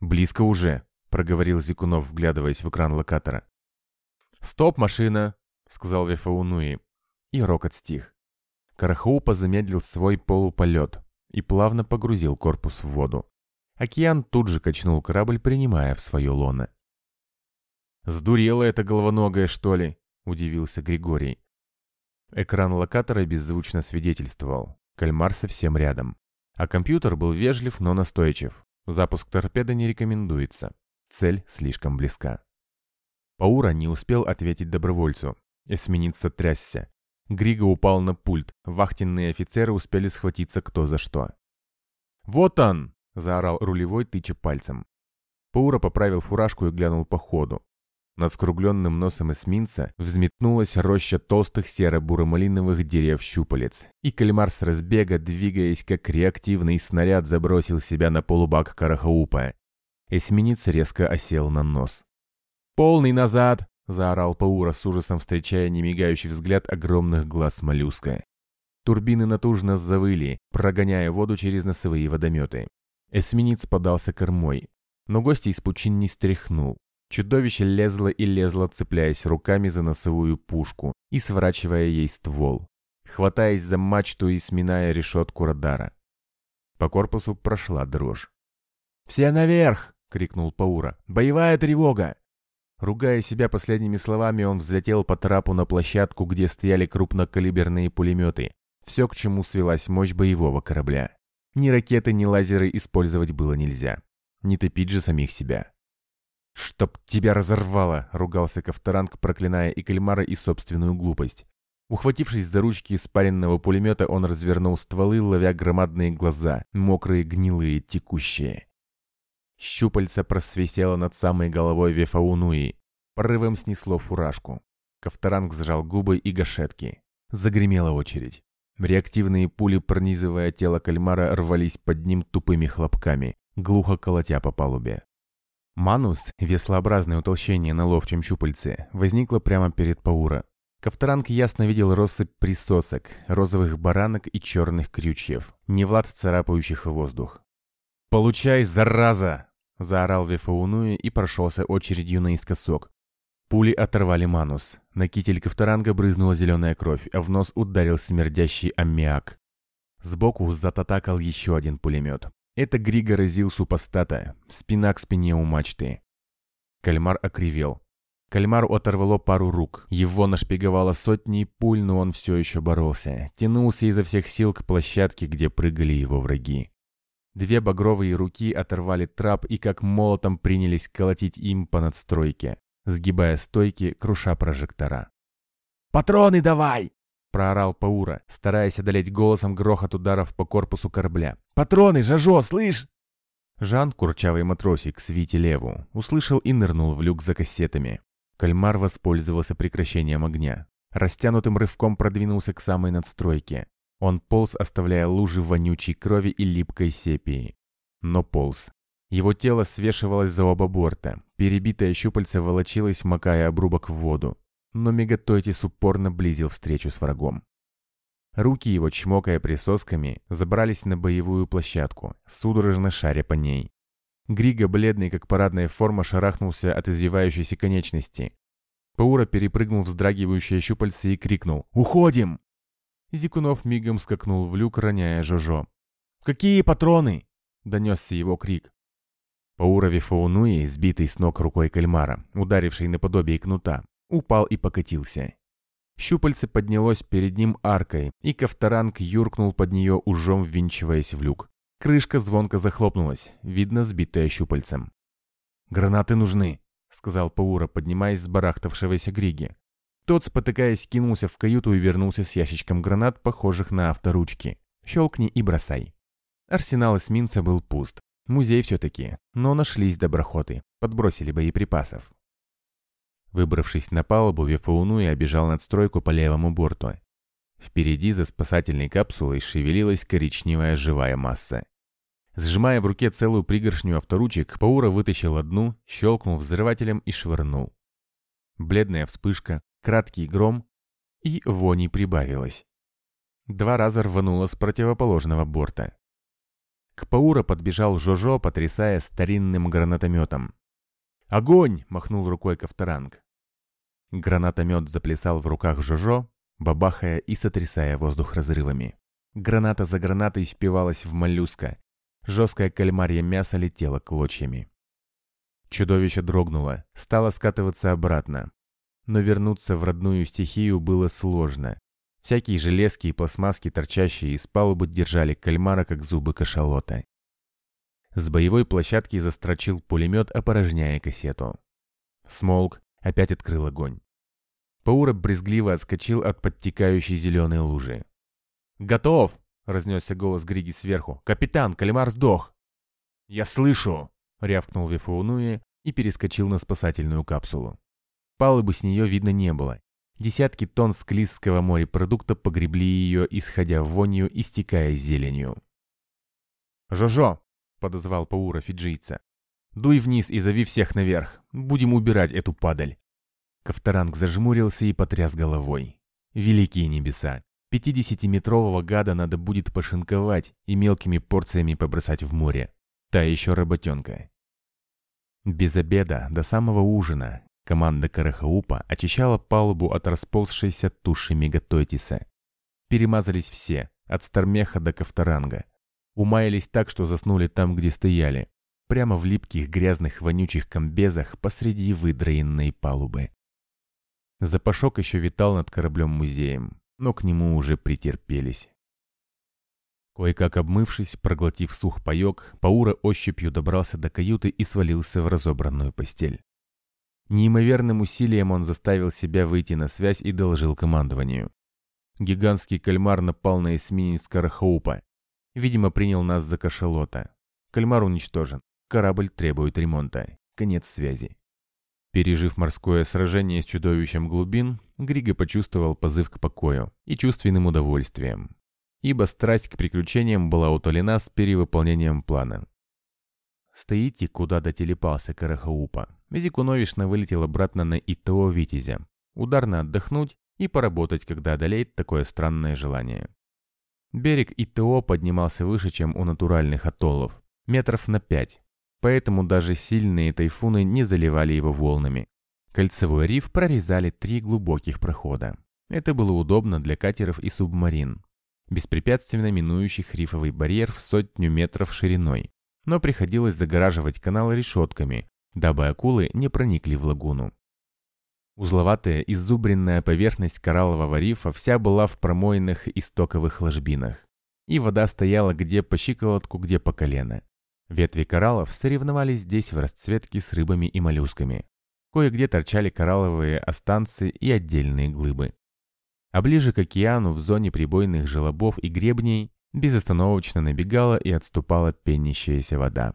«Близко уже», — проговорил Зикунов, вглядываясь в экран локатора. «Стоп, машина!» — сказал Вефаунуи и рокот стих. Карахоупа замедлил свой полуполет и плавно погрузил корпус в воду. Океан тут же качнул корабль, принимая в свое лоно. «Сдурела эта головоногая, что ли?» – удивился Григорий. Экран локатора беззвучно свидетельствовал. Кальмар совсем рядом. А компьютер был вежлив, но настойчив. Запуск торпеды не рекомендуется. Цель слишком близка. Паура не успел ответить добровольцу. Эсминец сотрясся. Григо упал на пульт. Вахтенные офицеры успели схватиться кто за что. «Вот он!» – заорал рулевой, тыча пальцем. Паура поправил фуражку и глянул по ходу. Над скругленным носом эсминца взметнулась роща толстых серо-буро-малиновых дерев щупалец, и кальмар с разбега, двигаясь как реактивный снаряд, забросил себя на полубак Карахаупа. Эсминец резко осел на нос. «Полный назад!» — заорал Паура с ужасом, встречая немигающий взгляд огромных глаз моллюска. Турбины натужно завыли, прогоняя воду через носовые водометы. Эсминец подался кормой, но гостя из пучин не стряхнул. Чудовище лезло и лезло, цепляясь руками за носовую пушку и сворачивая ей ствол, хватаясь за мачту и сминая решетку радара. По корпусу прошла дрожь. «Все наверх!» — крикнул Паура. «Боевая тревога!» Ругая себя последними словами, он взлетел по трапу на площадку, где стояли крупнокалиберные пулеметы. Все, к чему свелась мощь боевого корабля. Ни ракеты, ни лазеры использовать было нельзя. Не топить же самих себя. «Чтоб тебя разорвало!» — ругался Ковторанг, проклиная и кальмара, и собственную глупость. Ухватившись за ручки спаренного пулемета, он развернул стволы, ловя громадные глаза, мокрые, гнилые, текущие. Щупальца просвистело над самой головой Вефаунуи. Порывом снесло фуражку. Ковторанг сжал губы и гашетки. Загремела очередь. Реактивные пули, пронизывая тело кальмара, рвались под ним тупыми хлопками, глухо колотя по палубе. Манус, веслообразное утолщение на ловчем щупальце, возникло прямо перед Паура. Ковторанг ясно видел россыпь присосок, розовых баранок и черных крючьев, не влад царапающих воздух. «Получай, зараза!» – заорал Вефаунуи и прошелся очередью наискосок. Пули оторвали Манус. На китель Ковторанга брызнула зеленая кровь, а в нос ударил смердящий аммиак. Сбоку зататакал еще один пулемет. Это Григо разил супостата, спина к спине у мачты. Кальмар окривел. Кальмару оторвало пару рук. Его нашпиговало сотни пуль, но он все еще боролся. Тянулся изо всех сил к площадке, где прыгали его враги. Две багровые руки оторвали трап и как молотом принялись колотить им по надстройке, сгибая стойки, круша прожектора. «Патроны давай!» — проорал Паура, стараясь одолеть голосом грохот ударов по корпусу корабля. «Патроны, Жажо, слышь?» Жан, курчавый матросик с Вити Леву, услышал и нырнул в люк за кассетами. Кальмар воспользовался прекращением огня. Растянутым рывком продвинулся к самой надстройке. Он полз, оставляя лужи вонючей крови и липкой сепии. Но полз. Его тело свешивалось за оба борта. Перебитое щупальце волочилось, макая обрубок в воду но Мегатойтис упорно близил встречу с врагом. Руки его, чмокая присосками, забрались на боевую площадку, судорожно шаря по ней. Григо, бледный как парадная форма, шарахнулся от извивающейся конечности. Паура перепрыгнул вздрагивающее щупальце и крикнул «Уходим!». Зикунов мигом скакнул в люк, роняя Жожо. «Какие патроны?» — донесся его крик. Паура Вифаунуи, сбитый с ног рукой кальмара, ударивший наподобие кнута, упал и покатился. Щупальце поднялось перед ним аркой, и Ковторанг юркнул под нее, ужом ввинчиваясь в люк. Крышка звонко захлопнулась, видно, сбитая щупальцем. «Гранаты нужны», — сказал Паура, поднимаясь с барахтавшегося Григи. Тот, спотыкаясь, кинулся в каюту и вернулся с ящичком гранат, похожих на авторучки. «Щелкни и бросай». Арсенал эсминца был пуст. Музей все-таки, но нашлись доброхоты, подбросили боеприпасов. Выбравшись на палубу, Вифаунуи обежал надстройку по левому борту. Впереди за спасательной капсулой шевелилась коричневая живая масса. Сжимая в руке целую пригоршню авторучек, Паура вытащил одну, щелкнул взрывателем и швырнул. Бледная вспышка, краткий гром, и вони прибавилось. Два раза рвануло с противоположного борта. К Паура подбежал Жожо, потрясая старинным гранатометом. «Огонь!» — махнул рукой Ковторанг. Гранатомет заплясал в руках Жожо, бабахая и сотрясая воздух разрывами. Граната за гранатой впивалась в моллюска. Жесткое кальмарье мясо летело клочьями. Чудовище дрогнуло, стало скатываться обратно. Но вернуться в родную стихию было сложно. Всякие железки и пластмасски, торчащие из палубы, держали кальмара, как зубы кашалота. С боевой площадки застрочил пулемет, опорожняя кассету. Смолк, опять открыл огонь. Паура брезгливо отскочил от подтекающей зеленой лужи. «Готов!» — разнесся голос Григи сверху. «Капитан, Калимар сдох!» «Я слышу!» — рявкнул Вифаунуи и перескочил на спасательную капсулу. Палубы с нее видно не было. Десятки тонн склизкого морепродукта погребли ее, исходя вонью и стекая зеленью. «Жожо!» — подозвал Паура фиджийца. «Дуй вниз и зови всех наверх. Будем убирать эту падаль». Ковторанг зажмурился и потряс головой. «Великие небеса! Пятидесятиметрового гада надо будет пошинковать и мелкими порциями побросать в море. Та еще работенка». Без обеда до самого ужина команда Карахаупа очищала палубу от расползшейся туши Мегатойтиса. Перемазались все, от Стармеха до Ковторанга. Умаялись так, что заснули там, где стояли. Прямо в липких грязных вонючих комбезах посреди выдроенной палубы. Запашок еще витал над кораблем-музеем, но к нему уже претерпелись. Кое-как обмывшись, проглотив сух паек, Паура ощупью добрался до каюты и свалился в разобранную постель. Неимоверным усилием он заставил себя выйти на связь и доложил командованию. Гигантский кальмар напал на эсминец Карахоупа. Видимо, принял нас за кашалота. Кальмар уничтожен. Корабль требует ремонта. Конец связи. Пережив морское сражение с чудовищем глубин, Григо почувствовал позыв к покою и чувственным удовольствием, ибо страсть к приключениям была утолена с перевыполнением плана. Стоите, куда дотелепался Карахаупа. Зикуновишна вылетел обратно на ИТО «Витязя». Ударно отдохнуть и поработать, когда одолеет такое странное желание. Берег ИТО поднимался выше, чем у натуральных атоллов, метров на пять, поэтому даже сильные тайфуны не заливали его волнами. Кольцевой риф прорезали три глубоких прохода. Это было удобно для катеров и субмарин, беспрепятственно минующих рифовый барьер в сотню метров шириной. Но приходилось загораживать канал решетками, дабы акулы не проникли в лагуну. Узловатая изубренная поверхность кораллового рифа вся была в промойных и стоковых ложбинах. И вода стояла где по щиколотку, где по колено. Ветви кораллов соревновались здесь в расцветке с рыбами и моллюсками. Кое-где торчали коралловые останцы и отдельные глыбы. А ближе к океану, в зоне прибойных желобов и гребней, безостановочно набегала и отступала пенящаяся вода.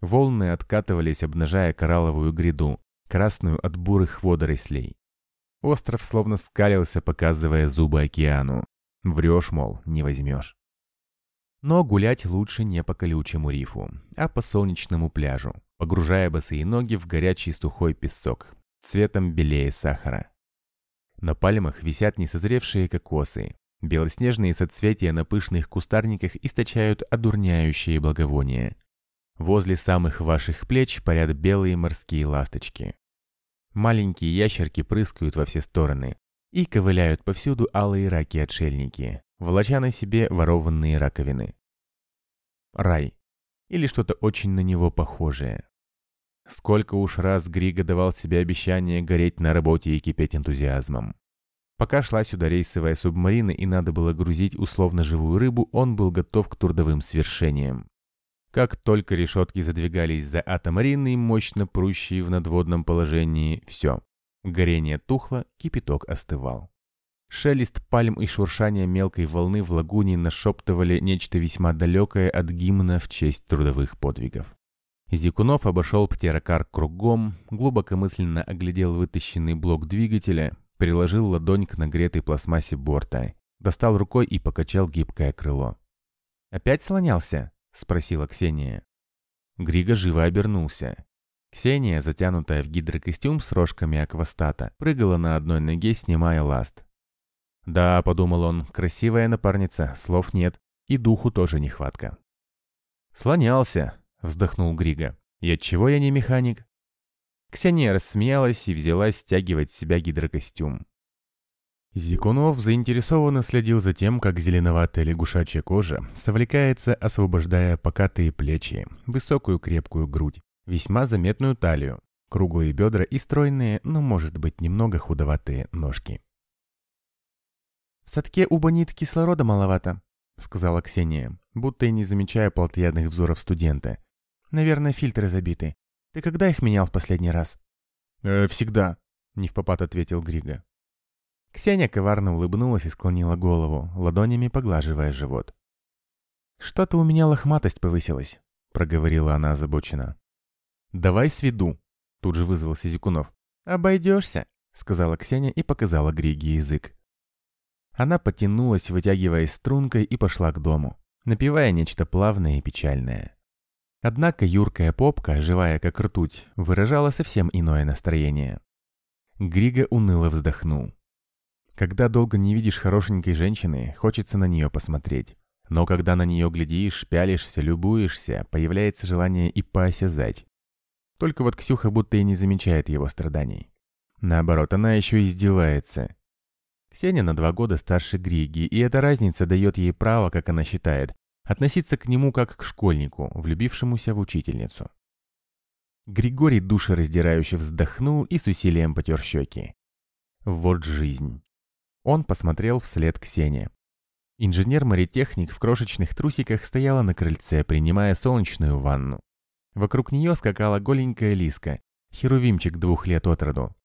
Волны откатывались, обнажая коралловую гряду, красную от бурых водорослей. Остров словно скалился, показывая зубы океану. Врешь, мол, не возьмешь. Но гулять лучше не по колючему рифу, а по солнечному пляжу, погружая босые ноги в горячий сухой песок, цветом белее сахара. На пальмах висят несозревшие кокосы. Белоснежные соцветия на пышных кустарниках источают одурняющие благовония. Возле самых ваших плеч парят белые морские ласточки. Маленькие ящерки прыскают во все стороны и ковыляют повсюду алые раки-отшельники, волоча на себе ворованные раковины. Рай. Или что-то очень на него похожее. Сколько уж раз Григо давал себе обещание гореть на работе и кипеть энтузиазмом. Пока шла сюда рейсовая субмарина и надо было грузить условно живую рыбу, он был готов к трудовым свершениям. Как только решетки задвигались за атомариной, мощно прущие в надводном положении, все. Горение тухло, кипяток остывал. Шелест пальм и шуршание мелкой волны в лагуне нашептывали нечто весьма далекое от гимна в честь трудовых подвигов. Зикунов обошел птерокар кругом, глубокомысленно оглядел вытащенный блок двигателя, приложил ладонь к нагретой пластмассе борта, достал рукой и покачал гибкое крыло. «Опять слонялся?» — спросила Ксения. Григо живо обернулся. Ксения, затянутая в гидрокостюм с рожками аквастата, прыгала на одной ноге, снимая ласт. «Да», — подумал он, — «красивая напарница, слов нет, и духу тоже нехватка». «Слонялся», — вздохнул Григо. «И отчего я не механик?» Ксения рассмеялась и взялась стягивать с себя гидрокостюм. Зикунов заинтересованно следил за тем, как зеленоватая лягушачья кожа совлекается, освобождая покатые плечи, высокую крепкую грудь, весьма заметную талию, круглые бедра и стройные, но, может быть, немного худоватые ножки. «В садке у Бонит кислорода маловато», — сказала Ксения, будто и не замечая плотоядных взоров студента. «Наверное, фильтры забиты. Ты когда их менял в последний раз?» «Э, «Всегда», — не в попад ответил Григо. Ксения коварно улыбнулась и склонила голову, ладонями поглаживая живот. «Что-то у меня лохматость повысилась», — проговорила она озабоченно. «Давай сведу», — тут же вызвался Зикунов. «Обойдешься», — сказала Ксения и показала Григе язык. Она потянулась, вытягиваясь стрункой, и пошла к дому, напевая нечто плавное и печальное. Однако юркая попка, живая как ртуть, выражала совсем иное настроение. Грига уныло вздохнул. Когда долго не видишь хорошенькой женщины, хочется на нее посмотреть. Но когда на нее глядишь, пялишься, любуешься, появляется желание и поосязать. Только вот Ксюха будто и не замечает его страданий. Наоборот, она еще издевается. Ксения на два года старше Григи, и эта разница дает ей право, как она считает, относиться к нему как к школьнику, влюбившемуся в учительницу. Григорий душераздирающе вздохнул и с усилием потер щеки. Вот жизнь. Он посмотрел вслед Ксении. Инженер-моритехник в крошечных трусиках стояла на крыльце, принимая солнечную ванну. Вокруг нее скакала голенькая Лиска, херувимчик двух лет от роду.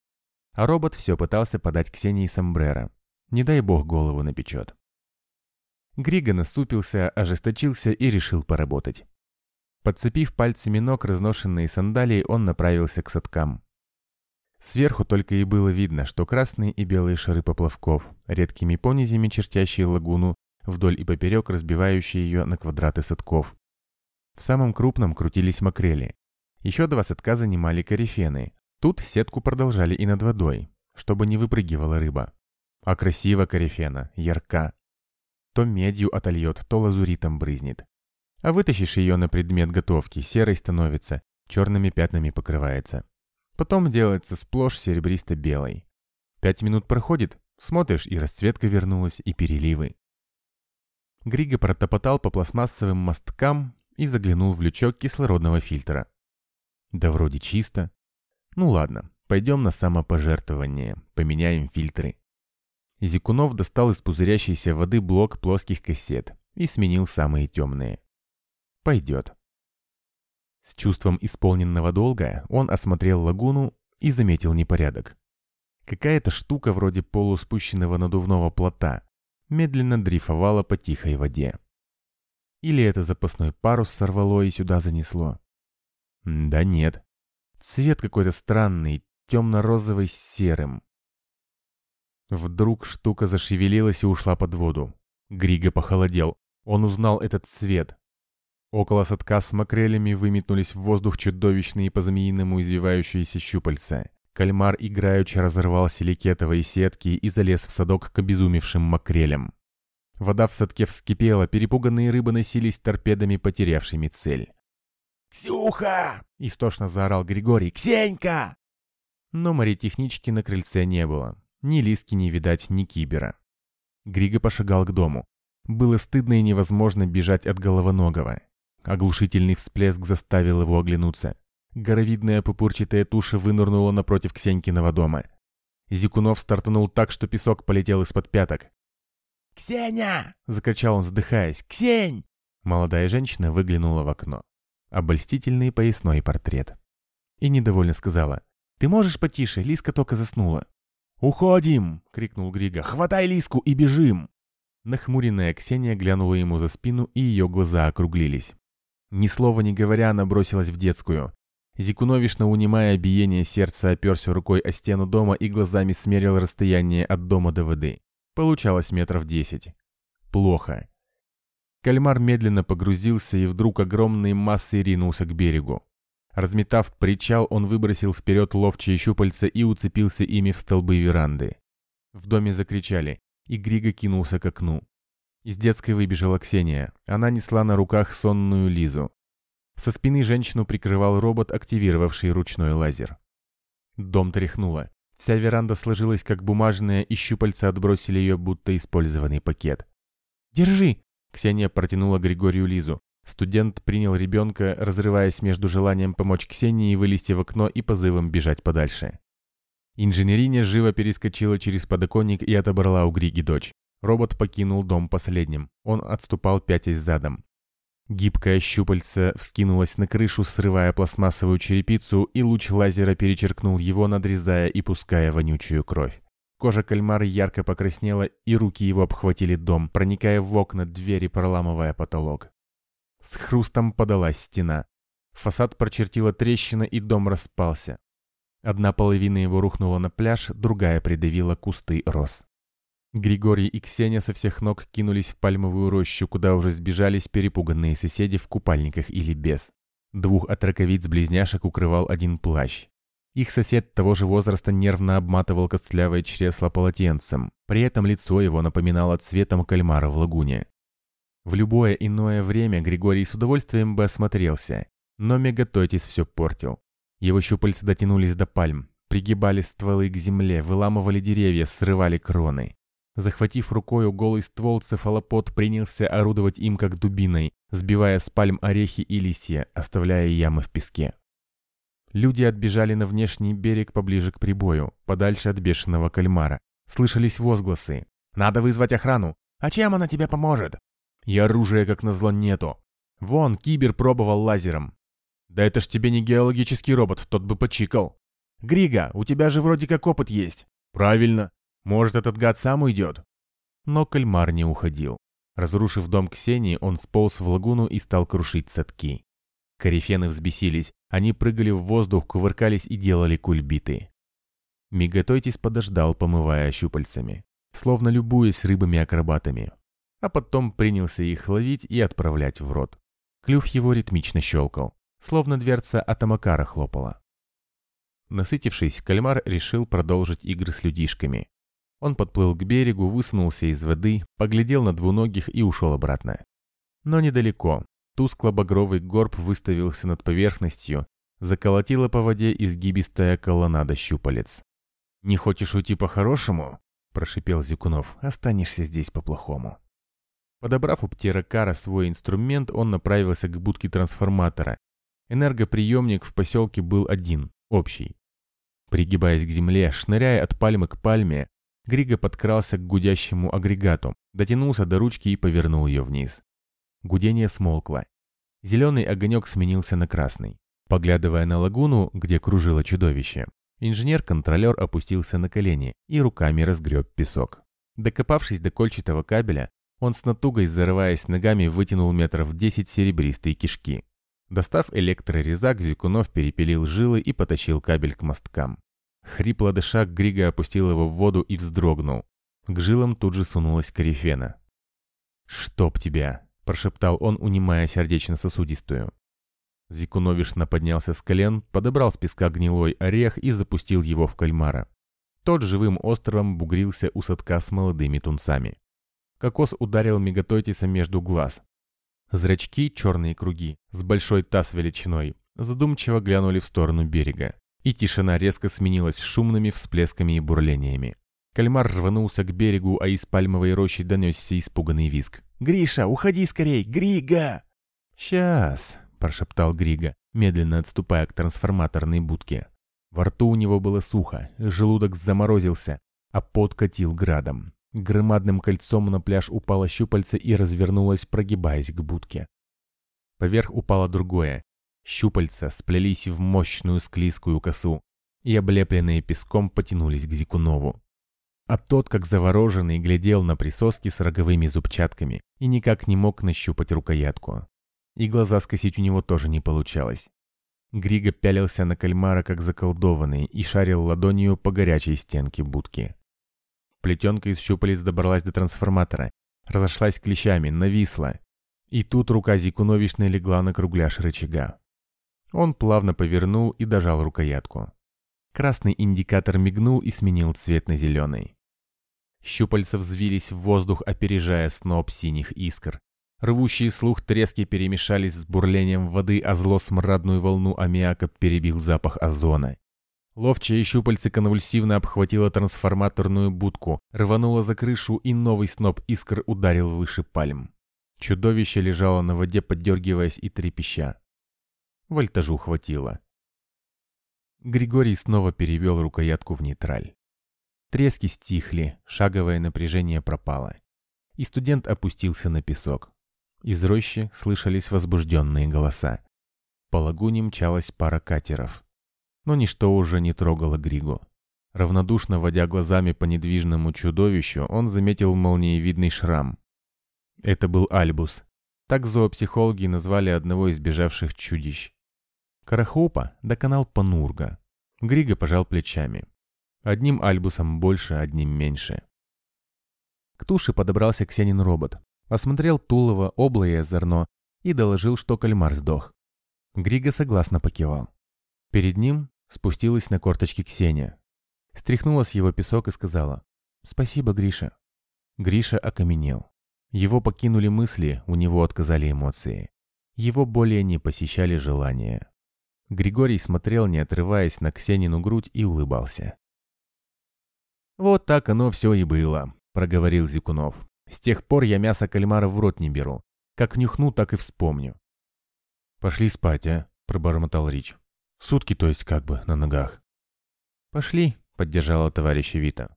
А робот все пытался подать Ксении сомбреро. Не дай бог голову напечет. Григо насупился, ожесточился и решил поработать. Подцепив пальцами ног разношенные сандалии, он направился к садкам. Сверху только и было видно, что красные и белые шары поплавков, редкими понизями чертящие лагуну, вдоль и поперек разбивающие ее на квадраты садков. В самом крупном крутились макрели. Еще два садка занимали корефены. Тут сетку продолжали и над водой, чтобы не выпрыгивала рыба. А красиво корефена, ярка. То медью отольет, то лазуритом брызнет. А вытащишь ее на предмет готовки, серой становится, черными пятнами покрывается. Потом делается сплошь серебристо-белой. Пять минут проходит, смотришь, и расцветка вернулась, и переливы. Григо протопотал по пластмассовым мосткам и заглянул в лючок кислородного фильтра. Да вроде чисто. Ну ладно, пойдем на самопожертвование, поменяем фильтры. Зикунов достал из пузырящейся воды блок плоских кассет и сменил самые темные. Пойдет. С чувством исполненного долга он осмотрел лагуну и заметил непорядок. Какая-то штука вроде полуспущенного надувного плота медленно дрейфовала по тихой воде. Или это запасной парус сорвало и сюда занесло? Да нет. Цвет какой-то странный, темно-розовый с серым. Вдруг штука зашевелилась и ушла под воду. Григо похолодел. Он узнал этот цвет. Около садка с макрелями выметнулись в воздух чудовищные по-змеиному извивающиеся щупальца. Кальмар играючи разорвал силикетовые сетки и залез в садок к обезумевшим макрелям. Вода в садке вскипела, перепуганные рыбы носились торпедами, потерявшими цель. «Ксюха!» — истошно заорал Григорий. «Ксенька!» Но моритехнички на крыльце не было. Ни Лиски не видать, ни Кибера. Григо пошагал к дому. Было стыдно и невозможно бежать от головоногого. Оглушительный всплеск заставил его оглянуться. Горовидная пупурчатая туша вынырнула напротив Ксенькиного дома. Зикунов стартанул так, что песок полетел из-под пяток. «Ксеня!» — закричал он, вздыхаясь. «Ксень!» Молодая женщина выглянула в окно. Обольстительный поясной портрет. И недовольно сказала. «Ты можешь потише? Лиска только заснула». «Уходим!» — крикнул Грига. «Хватай Лиску и бежим!» Нахмуренная Ксения глянула ему за спину, и ее глаза округлились. Ни слова не говоря, она бросилась в детскую. Зикуновишна, унимая биение сердца, оперся рукой о стену дома и глазами смерил расстояние от дома до воды. Получалось метров десять. Плохо. Кальмар медленно погрузился и вдруг огромной массой ринулся к берегу. Разметав причал, он выбросил вперед ловчие щупальца и уцепился ими в столбы веранды. В доме закричали, и Григо кинулся к окну. Из детской выбежала Ксения. Она несла на руках сонную Лизу. Со спины женщину прикрывал робот, активировавший ручной лазер. Дом тряхнуло. Вся веранда сложилась как бумажная, и щупальца отбросили ее, будто использованный пакет. «Держи!» — Ксения протянула Григорию Лизу. Студент принял ребенка, разрываясь между желанием помочь Ксении вылезти в окно и позывом бежать подальше. Инженериня живо перескочила через подоконник и отобрала у Григи дочь. Робот покинул дом последним. Он отступал пятясь задом. Гибкое щупальце вскинулось на крышу, срывая пластмассовую черепицу, и луч лазера перечеркнул его, надрезая и пуская вонючую кровь. Кожа кальмара ярко покраснела, и руки его обхватили дом, проникая в окна двери, проламывая потолок. С хрустом подалась стена. Фасад прочертила трещина, и дом распался. Одна половина его рухнула на пляж, другая придавила кусты роз. Григорий и Ксения со всех ног кинулись в пальмовую рощу, куда уже сбежались перепуганные соседи в купальниках или без. Двух от раковиц-близняшек укрывал один плащ. Их сосед того же возраста нервно обматывал костлявое чресло полотенцем. При этом лицо его напоминало цветом кальмара в лагуне. В любое иное время Григорий с удовольствием бы осмотрелся, но Мегатойтис все портил. Его щупальца дотянулись до пальм, пригибали стволы к земле, выламывали деревья, срывали кроны. Захватив рукою голый ствол, цефалопод принялся орудовать им как дубиной, сбивая с пальм орехи и листья, оставляя ямы в песке. Люди отбежали на внешний берег поближе к прибою, подальше от бешеного кальмара. Слышались возгласы. «Надо вызвать охрану! А чем она тебе поможет?» «И оружия, как назло, нету!» «Вон, Кибер пробовал лазером!» «Да это ж тебе не геологический робот, тот бы почикал!» «Грига, у тебя же вроде как опыт есть!» «Правильно! Может, этот гад сам уйдет?» Но кальмар не уходил. Разрушив дом Ксении, он сполз в лагуну и стал крушить садки. Корифены взбесились, они прыгали в воздух, кувыркались и делали кульбиты. Мегатойтис подождал, помывая щупальцами, словно любуясь рыбами-акробатами, а потом принялся их ловить и отправлять в рот. Клюв его ритмично щелкал, словно дверца от амакара хлопала. Насытившись, кальмар решил продолжить игры с людишками. Он подплыл к берегу, высунулся из воды, поглядел на двуногих и ушел обратно. Но недалеко, Тускло-багровый горб выставился над поверхностью, заколотила по воде изгибистая колоннада щупалец. «Не хочешь уйти по-хорошему?» – прошипел Зикунов. «Останешься здесь по-плохому». Подобрав у птерокара свой инструмент, он направился к будке трансформатора. Энергоприемник в поселке был один, общий. Пригибаясь к земле, шныряя от пальмы к пальме, Григо подкрался к гудящему агрегату, дотянулся до ручки и повернул ее вниз. Гудение смолкло. Зеленый огонек сменился на красный. Поглядывая на лагуну, где кружило чудовище, инженер-контролер опустился на колени и руками разгреб песок. Докопавшись до кольчатого кабеля, он с натугой, зарываясь ногами, вытянул метров десять серебристые кишки. Достав электрорезак, Зикунов перепилил жилы и потащил кабель к мосткам. Хрипло дыша, Грига опустил его в воду и вздрогнул. К жилам тут же сунулась корифена. «Чтоб тебя!» прошептал он, унимая сердечно-сосудистую. Зикуновишна поднялся с колен, подобрал с песка гнилой орех и запустил его в кальмара. Тот живым островом бугрился у садка с молодыми тунцами. Кокос ударил Мегатойтиса между глаз. Зрачки, черные круги, с большой таз величиной, задумчиво глянули в сторону берега. И тишина резко сменилась шумными всплесками и бурлениями. Кальмар рванулся к берегу, а из пальмовой рощи донесся испуганный визг. «Гриша, уходи скорей! Грига!» «Сейчас!» – прошептал Грига, медленно отступая к трансформаторной будке. Во рту у него было сухо, желудок заморозился, а пот катил градом. Громадным кольцом на пляж упало щупальце и развернулось, прогибаясь к будке. Поверх упало другое. Щупальца сплелись в мощную склизкую косу и, облепленные песком, потянулись к Зикунову. А тот, как завороженный, глядел на присоски с роговыми зубчатками и никак не мог нащупать рукоятку. И глаза скосить у него тоже не получалось. Григо пялился на кальмара, как заколдованный, и шарил ладонью по горячей стенке будки. Плетенка из щупалец добралась до трансформатора, разошлась клещами, нависла. И тут рука Зикуновичной легла на кругляш рычага. Он плавно повернул и дожал рукоятку. Красный индикатор мигнул и сменил цвет на зеленый. Щупальца взвились в воздух, опережая сноп синих искр. Рвущие слух трески перемешались с бурлением воды, а зло-смрадную волну аммиака перебил запах озона. Ловчие щупальцы конвульсивно обхватило трансформаторную будку, рвануло за крышу, и новый сноп искр ударил выше пальм. Чудовище лежало на воде, поддергиваясь и трепеща. Вольтажу хватило. Григорий снова перевел рукоятку в нейтраль. Трески стихли, шаговое напряжение пропало. И студент опустился на песок. Из рощи слышались возбужденные голоса. По лагуне мчалась пара катеров. Но ничто уже не трогало Григу. Равнодушно водя глазами по недвижному чудовищу, он заметил молниевидный шрам. Это был Альбус. Так зоопсихологи назвали одного из бежавших чудищ. Карахопа доконал Панурга. Григо пожал плечами. Одним альбусом больше, одним меньше. К туше подобрался Ксенин робот. Осмотрел Тулово, облое зерно и доложил, что кальмар сдох. Григо согласно покивал. Перед ним спустилась на корточки Ксения. Стряхнула с его песок и сказала «Спасибо, Гриша». Гриша окаменел. Его покинули мысли, у него отказали эмоции. Его более не посещали желания. Григорий смотрел, не отрываясь на Ксенину грудь и улыбался. «Вот так оно все и было», — проговорил Зикунов. «С тех пор я мясо кальмара в рот не беру. Как нюхну, так и вспомню». «Пошли спать, а?» — пробормотал Рич. «Сутки, то есть, как бы, на ногах». «Пошли», — поддержала товарища Вита.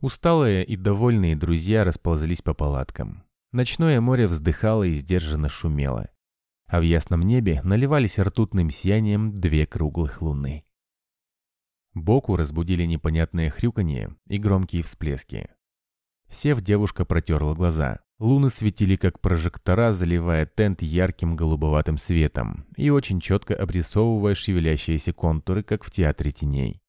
Усталые и довольные друзья расползлись по палаткам. Ночное море вздыхало и сдержанно шумело. А в ясном небе наливались ртутным сиянием две круглых луны. Боку разбудили непонятное хрюканье и громкие всплески. Сев, девушка протерла глаза. Луны светили как прожектора, заливая тент ярким голубоватым светом и очень четко обрисовывая шевелящиеся контуры, как в театре теней.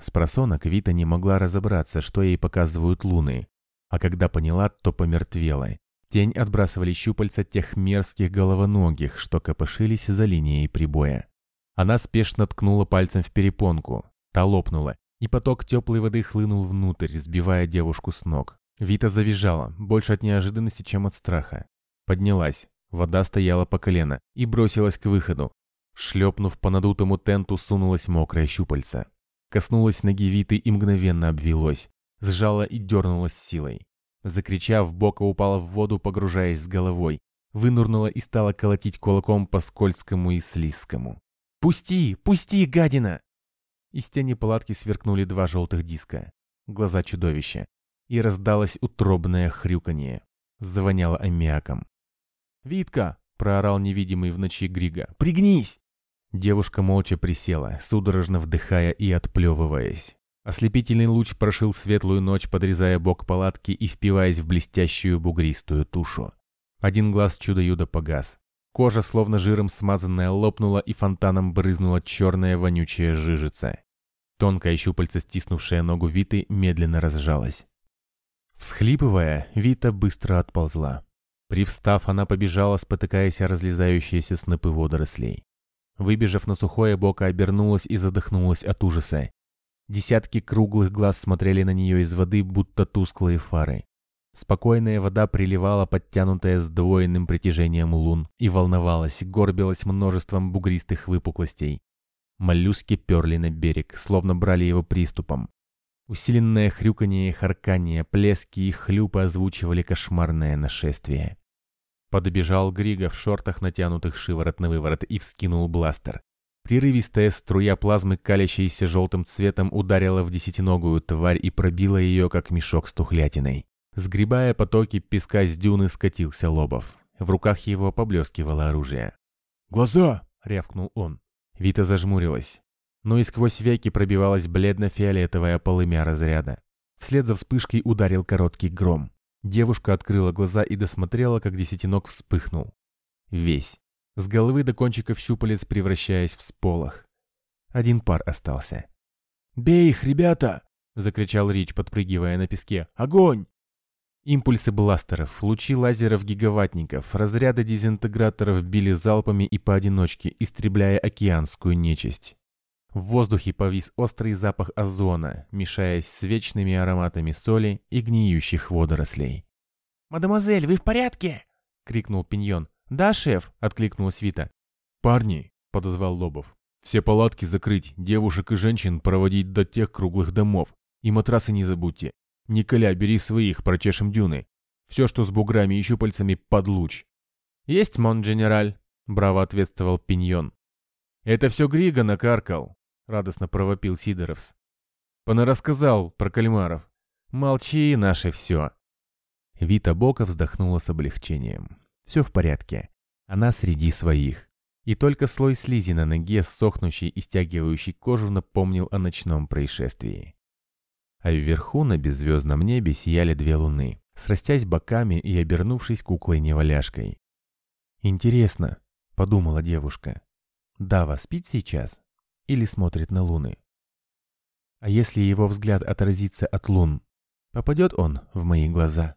С просонок Вита не могла разобраться, что ей показывают луны, а когда поняла, то помертвела. Тень отбрасывали щупальца тех мерзких головоногих, что копошились за линией прибоя. Она спешно ткнула пальцем в перепонку, та лопнула, и поток теплой воды хлынул внутрь, сбивая девушку с ног. Вита завизжала, больше от неожиданности, чем от страха. Поднялась, вода стояла по колено, и бросилась к выходу. Шлепнув по надутому тенту, сунулась мокрая щупальца. Коснулась ноги Виты и мгновенно обвелось. Сжала и дернулась силой. Закричав, Бока упала в воду, погружаясь с головой. Вынурнула и стала колотить кулаком по скользкому и слизкому. «Пусти! Пусти, гадина!» Из тени палатки сверкнули два желтых диска. Глаза чудовища. И раздалось утробное хрюканье. Завоняло аммиаком. «Витка!» — проорал невидимый в ночи Грига. «Пригнись!» Девушка молча присела, судорожно вдыхая и отплевываясь. Ослепительный луч прошил светлую ночь, подрезая бок палатки и впиваясь в блестящую бугристую тушу. Один глаз чудо-юдо погас. Кожа, словно жиром смазанная, лопнула и фонтаном брызнула черная вонючая жижица. Тонкая щупальце, стиснувшая ногу Виты, медленно разжалась. Всхлипывая, Вита быстро отползла. Привстав, она побежала, спотыкаясь о разлезающиеся снопы водорослей. Выбежав на сухое, Бока обернулась и задохнулась от ужаса. Десятки круглых глаз смотрели на нее из воды, будто тусклые фары. Спокойная вода приливала, подтянутая сдвоенным притяжением лун, и волновалась, горбилась множеством бугристых выпуклостей. Моллюски перли на берег, словно брали его приступом. Усиленное хрюканье и харканье, плески и хлюпы озвучивали кошмарное нашествие. Подбежал Грига в шортах, натянутых шиворот на выворот, и вскинул бластер. Прерывистая струя плазмы, калящаяся желтым цветом, ударила в десятиногую тварь и пробила ее, как мешок с тухлятиной. Сгребая потоки песка с дюны, скатился Лобов. В руках его поблескивало оружие. «Глаза!» — рявкнул он. Вита зажмурилась. Но и сквозь веки пробивалась бледно-фиолетовая полымя разряда. Вслед за вспышкой ударил короткий гром. Девушка открыла глаза и досмотрела, как десятиног вспыхнул. Весь. С головы до кончиков щупалец превращаясь в сполох. Один пар остался. «Бей их, ребята!» — закричал Рич, подпрыгивая на песке. «Огонь!» Импульсы бластеров, лучи лазеров-гигаваттников, разряды дезинтеграторов били залпами и поодиночке, истребляя океанскую нечисть. В воздухе повис острый запах озона, мешаясь с вечными ароматами соли и гниющих водорослей. «Мадемуазель, вы в порядке?» — крикнул Пиньон. «Да, шеф», — откликнулась Вита. «Парни», — подозвал Лобов, — «все палатки закрыть, девушек и женщин проводить до тех круглых домов. И матрасы не забудьте. Николя, бери своих, прочешем дюны. Все, что с буграми и щупальцами, под луч». «Есть, мон-генераль», — браво ответствовал Пиньон. «Это все Грига накаркал», — радостно провопил Сидоровс. «Понарассказал про кальмаров. Молчи, наше все». Вита Бока вздохнула с облегчением. Все в порядке. Она среди своих. И только слой слизи на ноге, сохнущий и стягивающий кожу, напомнил о ночном происшествии. А вверху на беззвездном небе сияли две луны, срастясь боками и обернувшись куклой-неваляшкой. «Интересно», — подумала девушка, — Дава спит сейчас или смотрит на луны? А если его взгляд отразится от лун, попадет он в мои глаза?